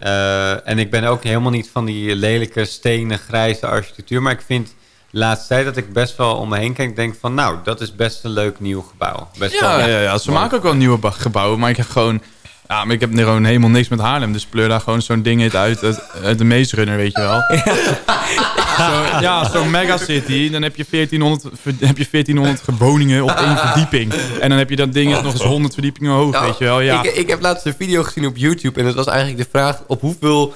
[SPEAKER 7] eh, en ik ben ook helemaal niet van die lelijke stenen, grijze architectuur. Maar ik vind de laatste tijd dat ik best wel om me heen kijk. denk van, nou, dat is best een leuk nieuw gebouw. Best
[SPEAKER 9] Ja,
[SPEAKER 7] wel,
[SPEAKER 9] ja, ja, ze
[SPEAKER 7] mooi.
[SPEAKER 9] maken ook wel nieuwe gebouwen, maar ik heb gewoon... Ja, maar ik heb gewoon helemaal niks met Haarlem. Dus pleur daar gewoon zo'n ding uit, uit, uit de Maze Runner, weet je wel. Zo, ja, zo'n megacity. Dan heb je 1400, ver- heb je 1400 woningen op één verdieping. En dan heb je dat ding nog eens 100 verdiepingen hoog,
[SPEAKER 10] Nou,
[SPEAKER 9] weet je wel. Ja.
[SPEAKER 10] Ik, ik heb laatst een video gezien op YouTube. En het was eigenlijk de vraag... op hoeveel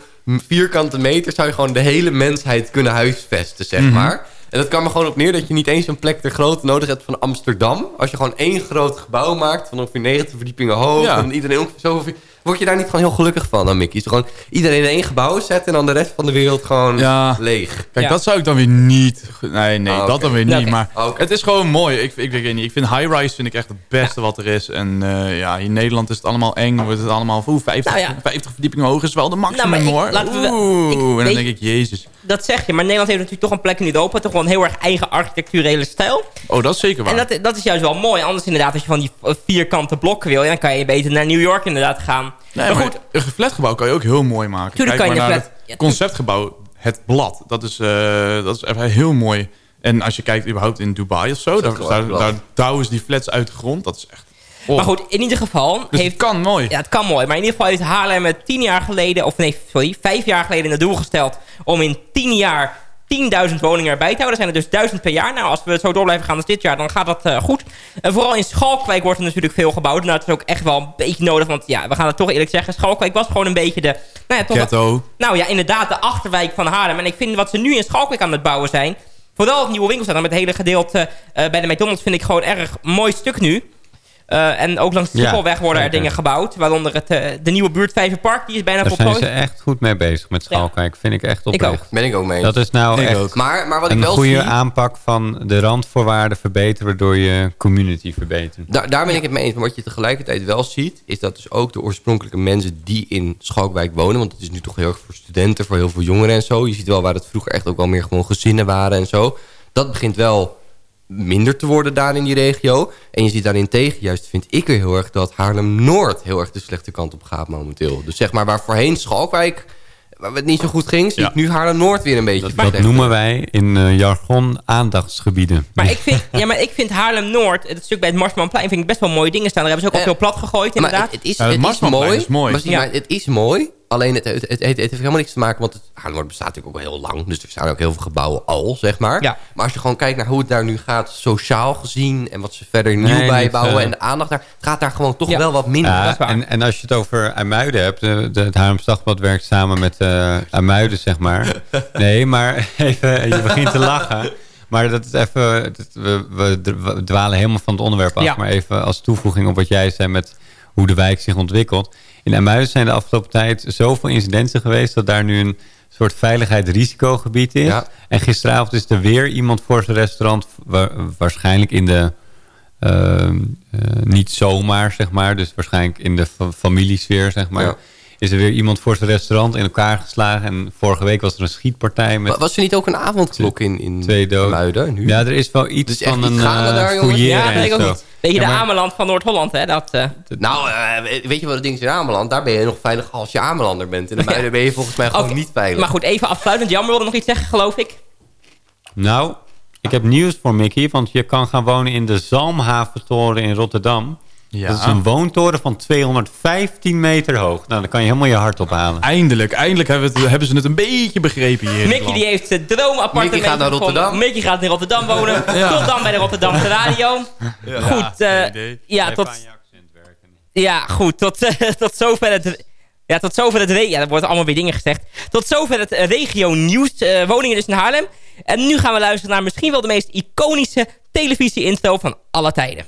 [SPEAKER 10] vierkante meter zou je gewoon de hele mensheid kunnen huisvesten, zeg
[SPEAKER 9] Mhm.
[SPEAKER 10] maar. En dat kwam er gewoon op neer dat je niet eens een plek ter grootte nodig hebt van Amsterdam. Als je gewoon één groot gebouw maakt van ongeveer 90 verdiepingen hoog...
[SPEAKER 9] Ja.
[SPEAKER 10] en iedereen ongeveer zoveel... Word je daar niet gewoon heel gelukkig van dan, Mickey? Gewoon iedereen in één gebouw zetten... en dan de rest van de wereld gewoon
[SPEAKER 9] Ja.
[SPEAKER 10] leeg.
[SPEAKER 9] Kijk, dat zou ik dan weer niet... Nee, nee,
[SPEAKER 10] Ah,
[SPEAKER 9] dat dan weer
[SPEAKER 10] Nou,
[SPEAKER 9] niet. Maar het is gewoon mooi. Ik, ik, ik weet niet. Ik vind high-rise vind ik echt het beste wat er is. En eh, ja, in Nederland is het allemaal eng. Wordt het allemaal... Oeh, 50,
[SPEAKER 8] Nou ja.
[SPEAKER 9] 50 verdiepingen hoog is wel de maximum,
[SPEAKER 8] Nou, ik-
[SPEAKER 9] hoor.
[SPEAKER 8] laten we-
[SPEAKER 9] Oeh,
[SPEAKER 8] ik-
[SPEAKER 9] en dan
[SPEAKER 8] weet-
[SPEAKER 9] denk ik, jezus.
[SPEAKER 8] Dat zeg je, maar Nederland heeft natuurlijk toch een plek in Europa. Toch een heel erg eigen architecturele stijl.
[SPEAKER 9] Oh, dat is zeker waar.
[SPEAKER 8] En dat, dat is juist wel mooi. Anders inderdaad, als je van die vierkante blokken wil... dan kan je beter naar New York inderdaad gaan.
[SPEAKER 9] Nee, maar goed, een flatgebouw kan je ook heel mooi maken.
[SPEAKER 8] Tuurlijk
[SPEAKER 9] Kijk
[SPEAKER 8] kan
[SPEAKER 9] maar naar
[SPEAKER 8] flat-
[SPEAKER 9] het conceptgebouw, het blad. Dat is, eh, dat is even heel mooi. En als je kijkt überhaupt in Dubai of zo... Daar, daar, daar douwen ze die flats uit de grond. Dat is echt... oh.
[SPEAKER 8] Maar goed, in ieder geval...
[SPEAKER 9] Dus
[SPEAKER 8] heeft,
[SPEAKER 9] het kan mooi.
[SPEAKER 8] Ja, het kan mooi. Maar in ieder geval heeft Haarlem het tien jaar geleden... of nee, sorry, vijf jaar geleden in het doel gesteld... om in tien jaar 10.000 woningen erbij te houden. Dat zijn er dus 1000 per jaar. Nou, als we zo door blijven gaan als dit jaar, dan gaat dat eh, goed. En vooral in Schalkwijk wordt er natuurlijk veel gebouwd. Nou, dat is ook echt wel een beetje nodig. Want ja, we gaan het toch eerlijk zeggen. Schalkwijk was gewoon een beetje de... Nou ja, toch
[SPEAKER 9] Ghetto.
[SPEAKER 8] nou ja, inderdaad, de achterwijk van Haarlem. En ik vind wat ze nu in Schalkwijk aan het bouwen zijn... vooral het nieuwe winkelcentrum met het hele gedeelte eh, bij de McDonald's... vind ik gewoon erg mooi stuk nu. Eh, en ook langs de
[SPEAKER 7] Ja,
[SPEAKER 8] Schipholweg worden er dingen gebouwd. Waaronder het, eh, de nieuwe buurt Vijverpark. Die is bijna
[SPEAKER 7] Daar zijn
[SPEAKER 8] voltooid.
[SPEAKER 7] ze echt goed mee bezig met Schalkwijk. Vind ik echt oprecht.
[SPEAKER 8] ook.
[SPEAKER 10] Ben ik ook mee.
[SPEAKER 7] Dat is nou
[SPEAKER 9] Ik
[SPEAKER 7] echt
[SPEAKER 9] ook.
[SPEAKER 10] Maar, maar wat ik
[SPEAKER 7] een
[SPEAKER 10] wel
[SPEAKER 7] goede
[SPEAKER 10] zie...
[SPEAKER 7] aanpak van de randvoorwaarden verbeteren... door je community verbeteren.
[SPEAKER 10] Daar, daar ben ik het mee eens. Maar wat je tegelijkertijd wel ziet... is dat dus ook de oorspronkelijke mensen die in Schalkwijk wonen... want het is nu toch heel erg voor studenten, voor heel veel jongeren en zo. Je ziet wel waar het vroeger echt ook wel meer gewoon gezinnen waren en zo. Dat begint wel minder te worden daar in die regio. En je ziet daarin tegen, juist vind ik weer heel erg... dat Haarlem-Noord heel erg de slechte kant op gaat momenteel. Dus zeg maar waar voorheen Schalkwijk... waar het niet zo goed ging... zie
[SPEAKER 9] Ja.
[SPEAKER 10] ik nu Haarlem-Noord weer een beetje
[SPEAKER 7] Dat
[SPEAKER 10] verslechteren.
[SPEAKER 7] noemen wij in eh, jargon aandachtsgebieden.
[SPEAKER 8] Maar ik vind, ja, maar ik vind Haarlem-Noord, het stuk bij het Marsmanplein... vind ik best wel mooie dingen staan. Daar hebben ze ook al veel plat gegooid, inderdaad.
[SPEAKER 10] het, het is,
[SPEAKER 9] het
[SPEAKER 10] het is
[SPEAKER 9] Marsmanplein
[SPEAKER 10] mooi.
[SPEAKER 9] is mooi.
[SPEAKER 10] Maar, zie,
[SPEAKER 8] Ja.
[SPEAKER 10] maar het is mooi. Alleen het, het, het, het heeft helemaal niks te maken. Want het Haarlem bestaat natuurlijk ook al heel lang. Dus er staan ook heel veel gebouwen al, zeg maar.
[SPEAKER 8] Ja.
[SPEAKER 10] Maar als je gewoon kijkt naar hoe het daar nu gaat, sociaal gezien. En wat ze verder nieuw
[SPEAKER 7] Nee,
[SPEAKER 10] bijbouwen.
[SPEAKER 7] niet, eh,
[SPEAKER 10] en de aandacht daar. Gaat daar gewoon toch
[SPEAKER 8] Ja.
[SPEAKER 10] wel wat minder.
[SPEAKER 7] Ja,
[SPEAKER 8] dat is waar.
[SPEAKER 7] en, en als je het over IJmuiden hebt, de, de, het Dagblad werkt samen met eh IJmuiden, zeg maar. Nee, maar even, je begint te lachen. Maar dat is even, dat- we, we, we dwalen helemaal van het onderwerp af.
[SPEAKER 8] Ja.
[SPEAKER 7] Maar even als toevoeging op wat jij zei met hoe de wijk zich ontwikkelt. In IJmuiden zijn de afgelopen tijd zoveel incidenten geweest... dat daar nu een soort veiligheidsrisicogebied is.
[SPEAKER 10] Ja.
[SPEAKER 7] En gisteravond is er weer iemand voor zijn restaurant... wa- waarschijnlijk in de Ehm, eh, niet zomaar, zeg maar. Dus waarschijnlijk in de fa- familiesfeer, zeg maar.
[SPEAKER 10] Ja.
[SPEAKER 7] Is er weer iemand voor zijn restaurant in elkaar geslagen. En vorige week was er een schietpartij met
[SPEAKER 10] Wa- Was er niet ook een avondklok in, in. Muiden nu?
[SPEAKER 7] Ja, er is wel iets
[SPEAKER 10] Dus
[SPEAKER 7] van een eh,
[SPEAKER 10] daar,
[SPEAKER 8] Ja, dat ik ook niet. Beetje
[SPEAKER 7] Ja,
[SPEAKER 8] de Ameland van Noord-Holland, hè. Dat, eh,
[SPEAKER 10] Nou, eh, weet je wat het ding is in Ameland? Daar ben je nog veilig als je Amelander bent. In de Muiden ben je volgens mij gewoon niet veilig.
[SPEAKER 8] Maar goed, even afsluitend. Jammer wilde nog iets zeggen, geloof ik.
[SPEAKER 7] Nou, ik heb nieuws voor Mickey. Want je kan gaan wonen in de Zalmhaventoren in Rotterdam.
[SPEAKER 9] Ja.
[SPEAKER 7] Dat is een woontoren van 215 meter hoog. Nou, dan kan je helemaal je hart ophalen.
[SPEAKER 9] Eindelijk, eindelijk hebben, we het- hebben ze het een beetje begrepen hier. in
[SPEAKER 8] Mickey
[SPEAKER 9] het
[SPEAKER 8] die heeft zijn droomappartement
[SPEAKER 10] Mickey gaat naar. Rotterdam.
[SPEAKER 8] Mickey gaat in Rotterdam wonen. Tot dan bij de Rotterdamse radio. Goed, eh,
[SPEAKER 9] geen idee.
[SPEAKER 8] ja, tot, ja, goed. Tot, eh, tot zover het... Ja, tot zover het... re- Ja, er worden allemaal weer dingen gezegd. Tot zover het eh, regio nieuws. eh, woningen dus in Haarlem. En nu gaan we luisteren naar misschien wel de meest iconische televisie-intro van alle tijden.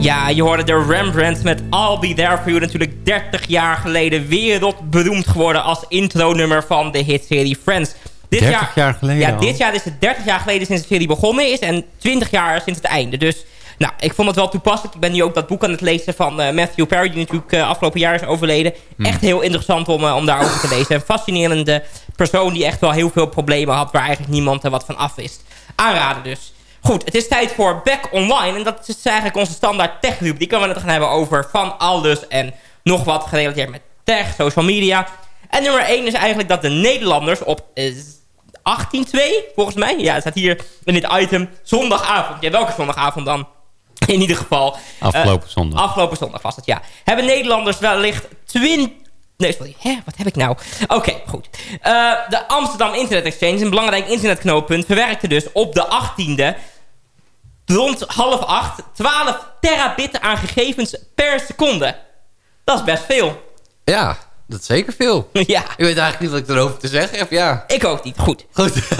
[SPEAKER 8] Ja, je hoorde de Rembrandt met I'll Be There For You. Natuurlijk 30 jaar geleden wereldberoemd geworden als intro-nummer van de hitserie Friends.
[SPEAKER 7] 30 jaar geleden
[SPEAKER 8] Ja,
[SPEAKER 7] al?
[SPEAKER 8] dit jaar is het 30 jaar geleden sinds de serie begonnen is. En 20 jaar sinds het einde. Dus nou, ik vond het wel toepasselijk. Ik ben nu ook dat boek aan het lezen van eh, Matthew Perry... die natuurlijk eh, afgelopen jaar is overleden.
[SPEAKER 7] Hmm.
[SPEAKER 8] Echt heel interessant om, eh, om daarover te lezen. Een fascinerende persoon die echt wel heel veel problemen had... waar eigenlijk niemand er wat van af wist. Aanraden dus. Goed, het is tijd voor Back Online. En dat is eigenlijk onze standaard tech Die kunnen we het gaan hebben over van alles en nog wat gerelateerd met tech, social media. En nummer 1 is eigenlijk dat de Nederlanders op eh, 18-2, volgens mij. Ja, het staat hier in dit item. Zondagavond. Ja, welke zondagavond dan? In ieder geval.
[SPEAKER 7] Afgelopen
[SPEAKER 8] eh,
[SPEAKER 7] zondag.
[SPEAKER 8] Afgelopen zondag was het, ja. Hebben Nederlanders wellicht 20... Nee, sorry. Hè, wat heb ik nou? Oké, goed. Eh, de Amsterdam Internet Exchange, een belangrijk internetknooppunt... verwerkte dus op de 18e rond half acht 12 terabit aan gegevens per seconde. Dat is best veel.
[SPEAKER 10] Ja, dat is zeker veel.
[SPEAKER 8] Ja.
[SPEAKER 10] Ik weet eigenlijk niet wat ik erover te zeggen heb, ja.
[SPEAKER 8] Ik ook niet. Goed.
[SPEAKER 10] Goed.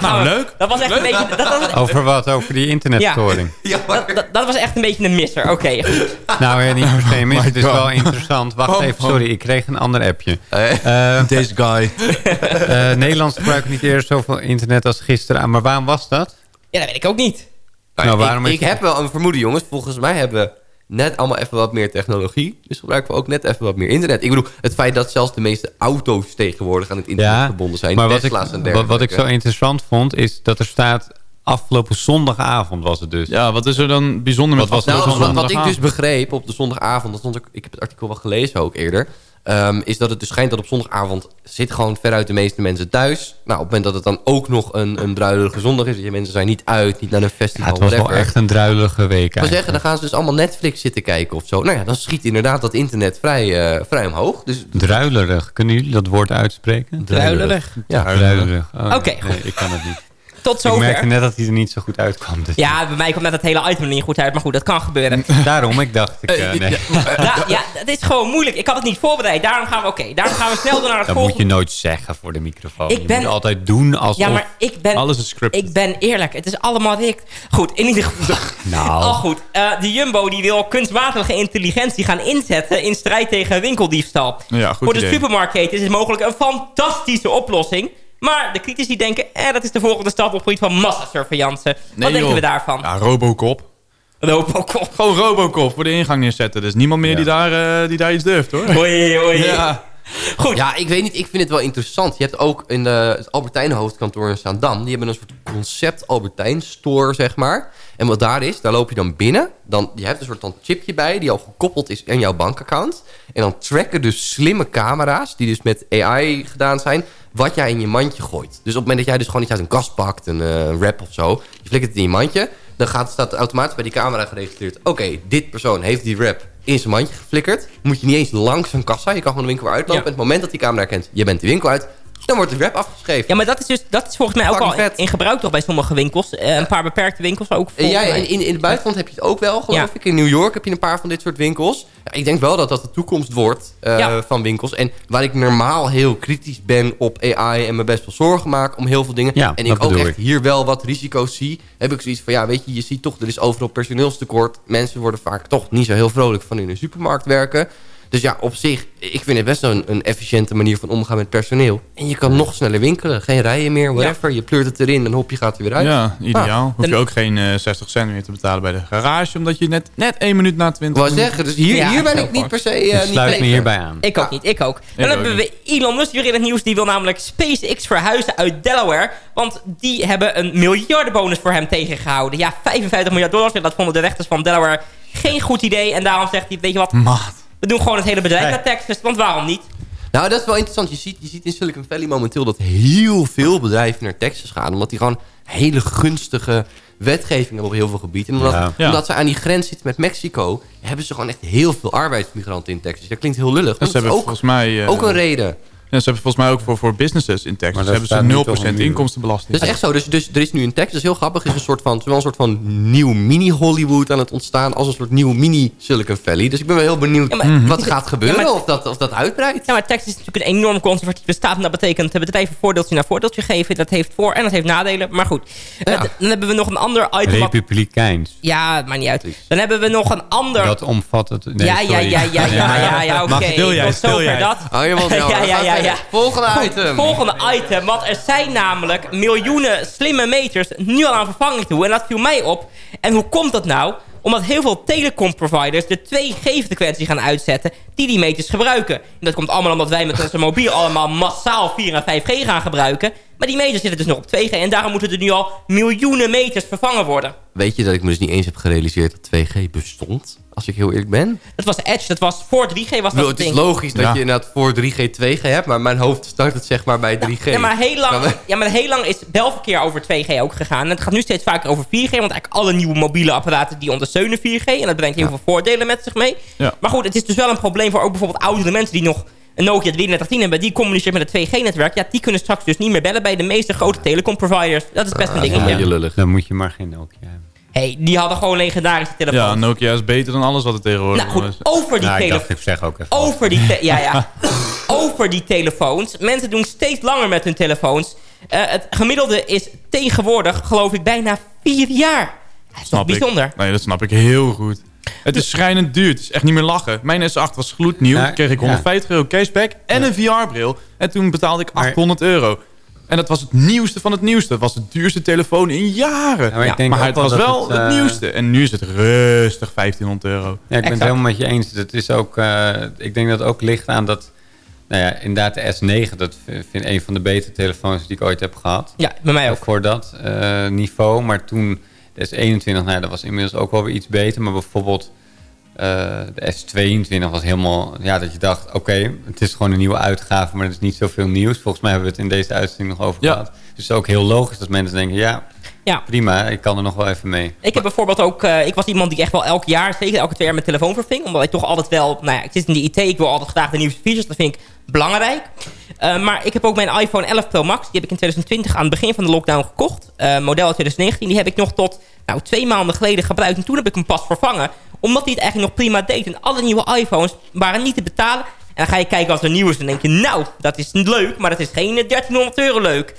[SPEAKER 8] nou, we-
[SPEAKER 7] leuk.
[SPEAKER 8] Dat was echt een beetje... Dat was,
[SPEAKER 7] Over wat? Over die internetstoring?
[SPEAKER 8] dat, dat, dat was echt een beetje een misser. Oké, goed.
[SPEAKER 7] Nou, ja, niet per se mis.
[SPEAKER 9] my
[SPEAKER 7] Het is wel interessant. Wacht
[SPEAKER 9] Oh,
[SPEAKER 7] even,
[SPEAKER 9] oh.
[SPEAKER 7] sorry. Ik kreeg een ander appje. Eh,
[SPEAKER 9] Deze guy.
[SPEAKER 7] eh, Nederlanders gebruiken niet eerder zoveel internet als gisteren. Maar waarom was dat?
[SPEAKER 8] Ja, dat weet ik ook niet.
[SPEAKER 7] Nou, waarom
[SPEAKER 10] ik, ik heb wel een vermoeden, jongens. Volgens mij hebben we net allemaal even wat meer technologie. Dus gebruiken we ook net even wat meer internet. Ik bedoel, het feit dat zelfs de meeste auto's tegenwoordig aan het internet
[SPEAKER 7] Ja,
[SPEAKER 10] verbonden zijn.
[SPEAKER 7] maar wat ik,
[SPEAKER 10] Tesla's en
[SPEAKER 7] wat, wat ik zo interessant vond, is dat er staat... Afgelopen zondagavond was het dus.
[SPEAKER 9] Ja, wat is er dan bijzonder met
[SPEAKER 7] Wat was
[SPEAKER 10] Nou, wat, wat ik dus begreep op de zondagavond, dat stond ook, ik heb het artikel wel gelezen ook eerder, ehm, is dat het dus schijnt dat op zondagavond zit gewoon veruit de meeste mensen thuis. Nou, op het moment dat het dan ook nog een, een druilerige zondag is, dat je mensen zijn niet uit, niet naar een
[SPEAKER 7] Ja,
[SPEAKER 10] festival,
[SPEAKER 7] het was wel echt een druilige week eigenlijk.
[SPEAKER 10] zeggen, dan gaan ze dus allemaal Netflix zitten kijken of zo. Nou ja, dan schiet inderdaad dat internet vrij, eh, vrij omhoog. Dus
[SPEAKER 7] Druilerig. Kunnen jullie dat woord uitspreken?
[SPEAKER 8] Druilerig.
[SPEAKER 10] ja,
[SPEAKER 7] Druilerig. Oh,
[SPEAKER 8] Oké,
[SPEAKER 7] nee,
[SPEAKER 8] goed.
[SPEAKER 7] ik kan het niet.
[SPEAKER 8] Tot
[SPEAKER 7] Ik merkte net dat hij er niet zo goed uitkwam. Dus
[SPEAKER 8] Ja, bij mij komt net het hele item er niet goed uit. Maar goed, dat kan gebeuren.
[SPEAKER 7] Daarom, ik dacht... Ik, eh, nee.
[SPEAKER 8] ja, ja, het is gewoon moeilijk. Ik had het niet voorbereid. Daarom gaan we, oké, daarom gaan we snel door naar het
[SPEAKER 7] Dat moet
[SPEAKER 8] volgende.
[SPEAKER 7] je nooit zeggen voor de microfoon.
[SPEAKER 8] Ik
[SPEAKER 7] je
[SPEAKER 8] ben-
[SPEAKER 7] moet altijd doen alsof...
[SPEAKER 8] Ja, maar ik ben,
[SPEAKER 9] Alles is scripted.
[SPEAKER 8] ik ben eerlijk. Het is allemaal rikt. Goed, in ieder geval.
[SPEAKER 7] Nou.
[SPEAKER 8] Al goed. Eh, de Jumbo die wil kunstmatige intelligentie gaan inzetten... in strijd tegen winkeldiefstal.
[SPEAKER 9] Ja, goed
[SPEAKER 8] Voor de
[SPEAKER 9] idee.
[SPEAKER 8] supermarktketen is het mogelijk een fantastische oplossing. Maar de critici denken... Eh, dat is de volgende stap op het gebied van massasurveillance. Wat
[SPEAKER 9] Nee,
[SPEAKER 8] denken
[SPEAKER 9] joh.
[SPEAKER 8] we daarvan?
[SPEAKER 9] Ja, Robocop.
[SPEAKER 8] Robocop.
[SPEAKER 9] Gewoon Robocop voor de ingang neerzetten. Er is niemand meer
[SPEAKER 7] Ja.
[SPEAKER 9] die, daar, eh, die daar iets durft, hoor.
[SPEAKER 8] Oei, oei.
[SPEAKER 9] Ja.
[SPEAKER 8] Goed.
[SPEAKER 10] Ja, ik weet niet. Ik vind het wel interessant. Je hebt ook in de, het Albertijn hoofdkantoor in Zaandam... die hebben een soort concept Albertijn store, zeg maar. En wat daar is, daar loop je dan binnen. Dan, je hebt een soort van chipje bij die al gekoppeld is aan jouw bankaccount. En dan tracken dus slimme camera's... die dus met AI gedaan zijn... wat jij in je mandje gooit. Dus op het moment dat jij dus gewoon iets uit een kast pakt... een eh wrap of zo... je flikkert het in je mandje... dan gaat, staat automatisch bij die camera geregistreerd... oké, dit persoon heeft die wrap in zijn mandje geflikkerd. Moet je niet eens langs een kassa. Je kan gewoon de winkel weer uitlopen.
[SPEAKER 8] Ja.
[SPEAKER 10] En het moment dat die camera herkent... je bent de winkel uit... dan wordt de wrap afgeschreven.
[SPEAKER 8] Ja, maar dat is, dus, dat is volgens mij ook al in gebruik toch bij sommige winkels. Eh, een paar beperkte winkels ook.
[SPEAKER 10] Ja, in, in, in het buitenland heb je het ook wel, geloof
[SPEAKER 8] Ja.
[SPEAKER 10] ik. In New York heb je een paar van dit soort winkels. Ja, ik denk wel dat dat de toekomst wordt eh,
[SPEAKER 8] Ja.
[SPEAKER 10] van winkels. En waar ik normaal heel kritisch ben op AI... en me best wel zorgen maak om heel veel dingen...
[SPEAKER 7] Ja,
[SPEAKER 10] en ik ook echt
[SPEAKER 7] ik.
[SPEAKER 10] hier wel wat risico's zie... heb ik zoiets van, ja, weet je, je ziet toch... er is overal personeelstekort. Mensen worden vaak toch niet zo heel vrolijk van in een supermarkt werken... Dus ja, op zich, ik vind het best wel een, een efficiënte manier van omgaan met personeel. En je kan nog sneller winkelen. Geen rijen meer, whatever. Je pleurt het erin en hop, je gaat er weer uit.
[SPEAKER 9] Ja, ideaal.
[SPEAKER 10] Ah.
[SPEAKER 9] Hoef je ook geen eh 60 cent meer te betalen bij de garage... omdat je net, net één minuut na 20
[SPEAKER 10] Ik wou zeggen, dus hier,
[SPEAKER 8] Ja,
[SPEAKER 10] hier ben ik niet per se eh, niet
[SPEAKER 7] sluit me
[SPEAKER 10] tegen.
[SPEAKER 7] hierbij aan.
[SPEAKER 8] Ik ook niet, ik ook. Dan
[SPEAKER 9] ook
[SPEAKER 8] hebben we Elon Musk weer in het nieuws. Die wil namelijk SpaceX verhuizen uit Delaware. Want die hebben een miljardenbonus voor hem tegengehouden. Ja, 55 miljard dollars. En dat vonden de rechters van Delaware geen goed idee. En daarom zegt hij, weet je wat...
[SPEAKER 9] Maat.
[SPEAKER 8] We doen gewoon het hele bedrijf
[SPEAKER 7] Hey.
[SPEAKER 8] naar Texas. Want waarom niet?
[SPEAKER 10] Nou, dat is wel interessant. Je ziet, je ziet in Silicon Valley momenteel dat heel veel bedrijven naar Texas gaan. Omdat die gewoon hele gunstige wetgeving hebben op heel veel gebieden. En omdat,
[SPEAKER 7] Ja.
[SPEAKER 9] Ja.
[SPEAKER 10] omdat ze aan die grens zitten met Mexico... hebben ze gewoon echt heel veel arbeidsmigranten in Texas. Dat klinkt heel lullig. maar
[SPEAKER 9] Dus ze
[SPEAKER 10] dat is ook,
[SPEAKER 9] volgens mij... eh,
[SPEAKER 10] ook een reden.
[SPEAKER 9] Ja, ze hebben volgens mij ook voor, voor businesses in Texas
[SPEAKER 7] daar
[SPEAKER 9] hebben ze
[SPEAKER 7] toch
[SPEAKER 9] 0%
[SPEAKER 7] een nieuw-
[SPEAKER 9] inkomstenbelasting.
[SPEAKER 10] Dat is echt zo. Dus, dus er is nu in Texas, dat is heel grappig, is een soort van, wel een soort van nieuw mini-Hollywood aan het ontstaan. Als een soort nieuw mini-Silicon Valley. Dus ik ben wel heel benieuwd
[SPEAKER 8] Ja, maar-
[SPEAKER 10] wat gaat gebeuren.
[SPEAKER 8] Ja, maar-
[SPEAKER 10] of, dat, of dat uitbreidt.
[SPEAKER 8] Ja, maar Texas is natuurlijk een enorm conservatieve staat. En dat betekent dat bedrijven voordeeltje naar voordeeltje geven. Dat heeft voor- en dat heeft nadelen. Maar goed, Eh, dan hebben we nog een ander item.
[SPEAKER 7] Republikeins.
[SPEAKER 8] Ja, het maakt niet uit. Dan hebben we nog een ander...
[SPEAKER 7] Dat omvat het... nee,
[SPEAKER 8] ja, ja, ja, ja, ja, ja, ja, oké.
[SPEAKER 7] Mag- stil jij,
[SPEAKER 8] zover
[SPEAKER 7] jij.
[SPEAKER 8] dat.
[SPEAKER 10] Oh, je wilt wel.
[SPEAKER 8] ja, ja, ja, ja.
[SPEAKER 10] Volgende
[SPEAKER 8] Goed,
[SPEAKER 10] item.
[SPEAKER 8] Volgende item. Want er zijn namelijk miljoenen slimme meters nu al aan vervanging toe. En dat viel mij op. En hoe komt dat nou? Omdat heel veel telecomproviders de 2G-frequentie gaan uitzetten die die meters gebruiken. En dat komt allemaal omdat wij met onze mobiel allemaal massaal 4 en 5G gaan gebruiken. Maar die meters zitten dus nog op 2G. En daarom moeten er nu al miljoenen meters vervangen worden.
[SPEAKER 10] Weet je dat ik me dus niet eens heb gerealiseerd dat 2G bestond? Als ik heel eerlijk ben.
[SPEAKER 8] Dat was Edge. Dat was voor 3G was dat
[SPEAKER 10] bedoel,
[SPEAKER 8] het
[SPEAKER 10] het is
[SPEAKER 8] ding.
[SPEAKER 10] logisch dat
[SPEAKER 9] Ja.
[SPEAKER 10] je inderdaad voor 3G 2G hebt. Maar mijn hoofd start het zeg maar bij 3G.
[SPEAKER 8] Ja, maar heel lang, ja, maar heel lang is Belverkeer over 2G ook gegaan. En het gaat nu steeds vaker over 4G. Want eigenlijk alle nieuwe mobiele apparaten die ondersteunen 4G. En dat brengt heel veel voordelen met zich mee.
[SPEAKER 9] Ja.
[SPEAKER 8] Maar goed, het is dus wel een probleem voor ook bijvoorbeeld oudere mensen die nog een Nokia 3310 hebben. Die communiceren met het 2G-netwerk. Ja, die kunnen straks dus niet meer bellen bij de meeste grote telecomproviders. Dat is best een
[SPEAKER 10] Ah,
[SPEAKER 8] dingetje.
[SPEAKER 10] beetje lullig.
[SPEAKER 7] Dan moet je maar geen Nokia hebben.
[SPEAKER 8] Hey, die hadden gewoon legendarische telefoons.
[SPEAKER 9] Ja, Nokia is beter dan alles wat er tegenwoordig
[SPEAKER 8] nou goed,
[SPEAKER 9] is.
[SPEAKER 8] over die
[SPEAKER 7] Nou, ik
[SPEAKER 8] telefoons.
[SPEAKER 7] ik zeg ook even.
[SPEAKER 8] Over die, ja, ja. over die telefoons. Mensen doen steeds langer met hun telefoons. Eh, het gemiddelde is tegenwoordig, geloof ik, bijna vier jaar. Dat is toch
[SPEAKER 9] Snap ik.
[SPEAKER 8] bijzonder.
[SPEAKER 9] Nee, dat snap ik heel goed. Het is schrijnend duur. Het is echt niet meer lachen. Mijn S8 was gloednieuw. Toen kreeg ik
[SPEAKER 7] ja.
[SPEAKER 9] 150 euro cashback en een VR-bril. En toen betaalde ik
[SPEAKER 7] Maar-
[SPEAKER 9] 800 euro. En dat was het nieuwste van het nieuwste. Dat was de duurste telefoon in jaren.
[SPEAKER 7] Ja, maar ik denk
[SPEAKER 9] maar
[SPEAKER 7] ook
[SPEAKER 9] het was
[SPEAKER 7] dat
[SPEAKER 9] wel
[SPEAKER 7] het,
[SPEAKER 9] het,
[SPEAKER 7] eh,
[SPEAKER 9] nieuwste. En nu is het rustig 1500 euro.
[SPEAKER 7] Ja, ik ben het helemaal met je eens. Het is ook, eh, ik denk dat het ook ligt aan dat... Nou ja, inderdaad de S9, dat vind ik een van de betere telefoons die ik ooit heb gehad.
[SPEAKER 8] Ja, bij mij ook.
[SPEAKER 7] Voor dat eh, niveau. Maar toen, de S21, nou dat was inmiddels ook wel weer iets beter. Maar bijvoorbeeld de S22 was helemaal... Ja, dat je dacht, oké, het is gewoon een nieuwe uitgave, maar er is niet zoveel nieuws. Volgens mij hebben we het in deze uitzending nog over
[SPEAKER 9] Ja.
[SPEAKER 7] gehad. Dus het is ook heel logisch dat mensen denken, ja,
[SPEAKER 8] Ja.
[SPEAKER 7] prima, ik kan er nog wel even mee.
[SPEAKER 8] Ik heb bijvoorbeeld ook... eh, ik was iemand die echt wel elk jaar, zeker elke twee jaar, mijn telefoon verving. Omdat ik toch altijd wel... Nou ja, ik zit in de IT. Ik wil altijd graag de nieuwste features. Dat vind ik belangrijk. Eh, maar ik heb ook mijn iPhone 11 Pro Max. Die heb ik in 2020 aan het begin van de lockdown gekocht. Eh, model uit 2019. Die heb ik nog tot nou, twee maanden geleden gebruikt. En toen heb ik hem pas vervangen. Omdat hij het eigenlijk nog prima deed. En alle nieuwe iPhones waren niet te betalen. En dan ga je kijken wat er nieuw is. Dan denk je, nou, dat is leuk. Maar dat is geen eh, 1300 euro leuk.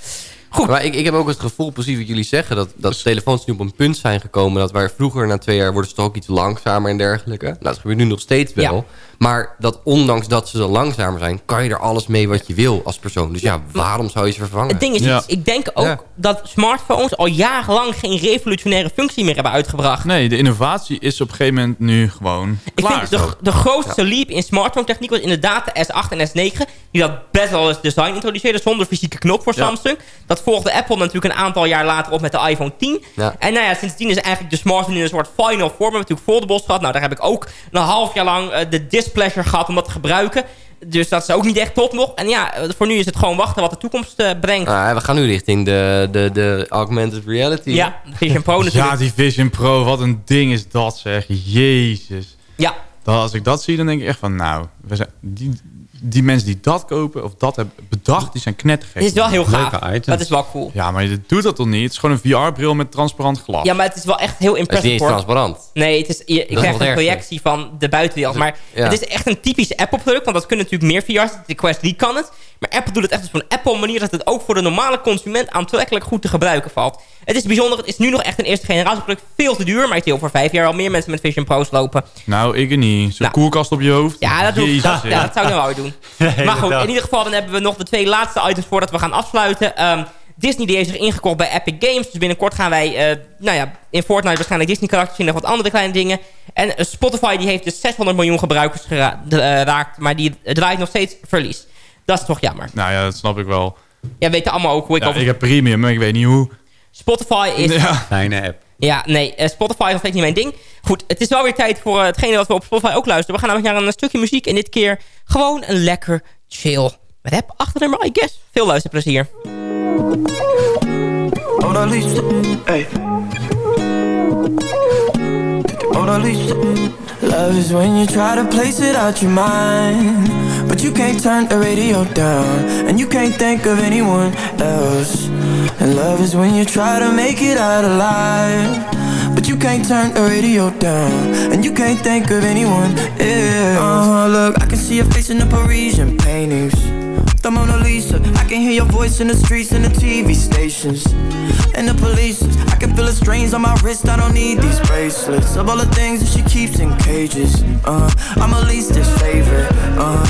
[SPEAKER 8] Goed.
[SPEAKER 10] Maar ik, ik heb ook het gevoel, precies wat jullie zeggen... dat, dat telefoons nu op een punt zijn gekomen... dat waar vroeger na twee jaar worden ze toch ook iets langzamer en dergelijke. Nou, dat gebeurt nu nog steeds wel.
[SPEAKER 8] Ja.
[SPEAKER 10] Maar dat ondanks dat ze zo langzamer zijn... kan je er alles mee wat je wil als persoon. Dus ja, waarom zou je ze vervangen?
[SPEAKER 8] Het ding is,
[SPEAKER 9] Ja.
[SPEAKER 8] ik denk ook
[SPEAKER 10] Ja.
[SPEAKER 8] dat smartphones al jarenlang geen revolutionaire functie meer hebben uitgebracht.
[SPEAKER 9] Nee, de innovatie is op een gegeven moment nu gewoon
[SPEAKER 8] Ik
[SPEAKER 9] klaar.
[SPEAKER 8] vind de, de grootste leap in smartphone techniek was inderdaad de S8 en S9. Die dat best wel eens design introduceerden zonder fysieke knop voor
[SPEAKER 9] Ja.
[SPEAKER 8] Samsung. Dat volgde Apple natuurlijk een aantal jaar later op met de iPhone 10.
[SPEAKER 10] Ja.
[SPEAKER 8] En nou ja, sindsdien is eigenlijk de smartphone in een soort final form. We hebben natuurlijk foldables gehad. Nou, daar heb ik ook een half jaar lang eh, de displeasure gehad om dat te gebruiken. Dus dat is ook niet echt top nog. En ja, eh, voor nu is het gewoon wachten wat de toekomst eh, brengt.
[SPEAKER 10] Ah, we gaan nu richting de, de, de augmented reality.
[SPEAKER 8] Ja, Vision Pro natuurlijk.
[SPEAKER 9] Ja, die Vision Pro, wat een ding is dat zeg. Jezus.
[SPEAKER 8] Ja,
[SPEAKER 9] Dat, als ik dat zie, dan denk ik echt van... Nou, we zijn, die, die mensen die dat kopen of dat hebben bedacht... die zijn knettergek.
[SPEAKER 8] het is wel heel gaaf.
[SPEAKER 7] Items.
[SPEAKER 8] Dat is wel cool.
[SPEAKER 9] Ja, maar je doet dat toch niet? Het is gewoon een VR-bril met transparant glas.
[SPEAKER 8] Ja, maar het is wel echt heel
[SPEAKER 10] Het is niet eens transparant.
[SPEAKER 8] Nee, het is, je, ik
[SPEAKER 10] is
[SPEAKER 8] krijg
[SPEAKER 10] nog
[SPEAKER 8] een projectie van de buitenwereld. Maar
[SPEAKER 10] Ja.
[SPEAKER 8] het is echt een typisch Apple-product. Want dat kunnen natuurlijk meer VR's. De Quest 3 kan het. Maar Apple doet het echt op zo'n Apple-manier... dat het ook voor de normale consument aantrekkelijk goed te gebruiken valt. Het is bijzonder. Het is nu nog echt een eerste generatie product. Veel te duur. Maar ik zie over vijf jaar al meer mensen met Vision Pro's lopen.
[SPEAKER 9] Nou, ik niet. Zo'n
[SPEAKER 8] Nou.
[SPEAKER 9] koelkast op je hoofd.
[SPEAKER 8] Ja, dat, doe ik. Dat, ja, dat zou ik nou wel doen. maar goed, in ieder geval dan hebben we nog de twee laatste items voordat we gaan afsluiten. Ehm, Disney die heeft zich ingekocht bij Epic Games. Dus binnenkort gaan wij, eh, nou ja, in Fortnite waarschijnlijk Disney karakters zien en nog wat andere kleine dingen. En eh, Spotify die heeft dus 600 miljoen gebruikers geraakt, maar die draait nog steeds verlies. Dat is toch jammer.
[SPEAKER 9] Nou ja, dat snap ik wel.
[SPEAKER 8] Jij weet allemaal ook hoe ik
[SPEAKER 9] Ja,
[SPEAKER 8] over...
[SPEAKER 9] ik heb premium, maar ik weet niet hoe.
[SPEAKER 8] Spotify is...
[SPEAKER 9] Ja.
[SPEAKER 7] Fijne app.
[SPEAKER 8] Ja, nee, eh, Spotify is nog steeds niet mijn ding. Goed, het is wel weer tijd voor eh, hetgene wat we op Spotify ook luisteren. We gaan namelijk naar een stukje muziek en dit keer gewoon een lekker chill rap achternummer, I guess. Veel luisterplezier.
[SPEAKER 11] Oh. Hey.
[SPEAKER 13] Mona Lisa. Love is when you try to place it out your mind, but you can't turn the radio down, and you can't think of anyone else. And love is when you try to make it out alive. But you can't turn the radio down And you can't think of anyone else uh, Look, I can see your face in the Parisian paintings The Mona Lisa. I can hear your voice in the streets and the TV stations. And the police I can feel the strains on my wrist. I don't need these bracelets. Of all the things that she keeps in cages. Uh, I'm her leastest favorite. Uh,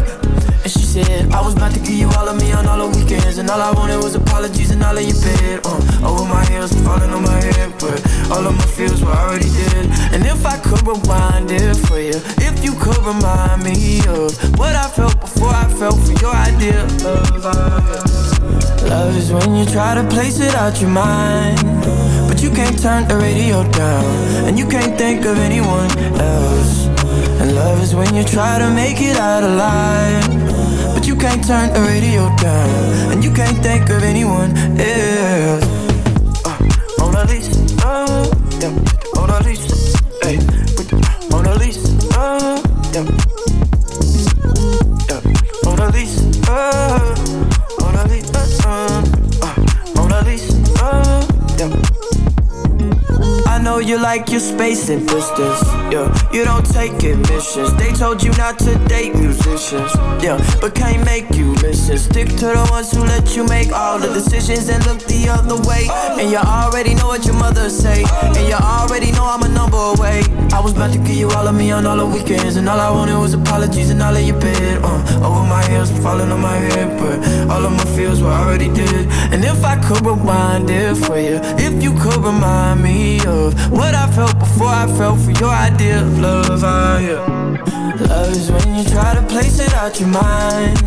[SPEAKER 13] and she said, I was about to give you all of me on all the weekends And all I wanted was apologies and all of your bed. Uh, Over my heels falling on my head But all of my feels were already dead. And if I could rewind it for you If you could remind me of What I felt before I fell for your idea of love Love is when you try to place it out your mind. But you can't turn the radio down And you can't think of anyone else. And love is when you try to make it out alive but you can't turn the radio down. And you can't think of anyone else. Uh, Mona Lisa, uh, yeah, Mona Lisa, hey, you like your space and distance. Yeah, you don't take admissions. They told you not to date musicians. Yeah, but can't make you listen. Stick to the ones who let you make all the decisions and look the other way. And you already know what your mother say. And you already know I'm a number away. I was about to give you all of me on all the weekends. And all I wanted was apologies and all of your bed. Uh, over my heels falling on my head. But all of my feels were already dead. And if I could rewind it for you, if you could remind me of what I felt before I felt for your idea of love. Ah, yeah. Love is when you try to place it out your mind,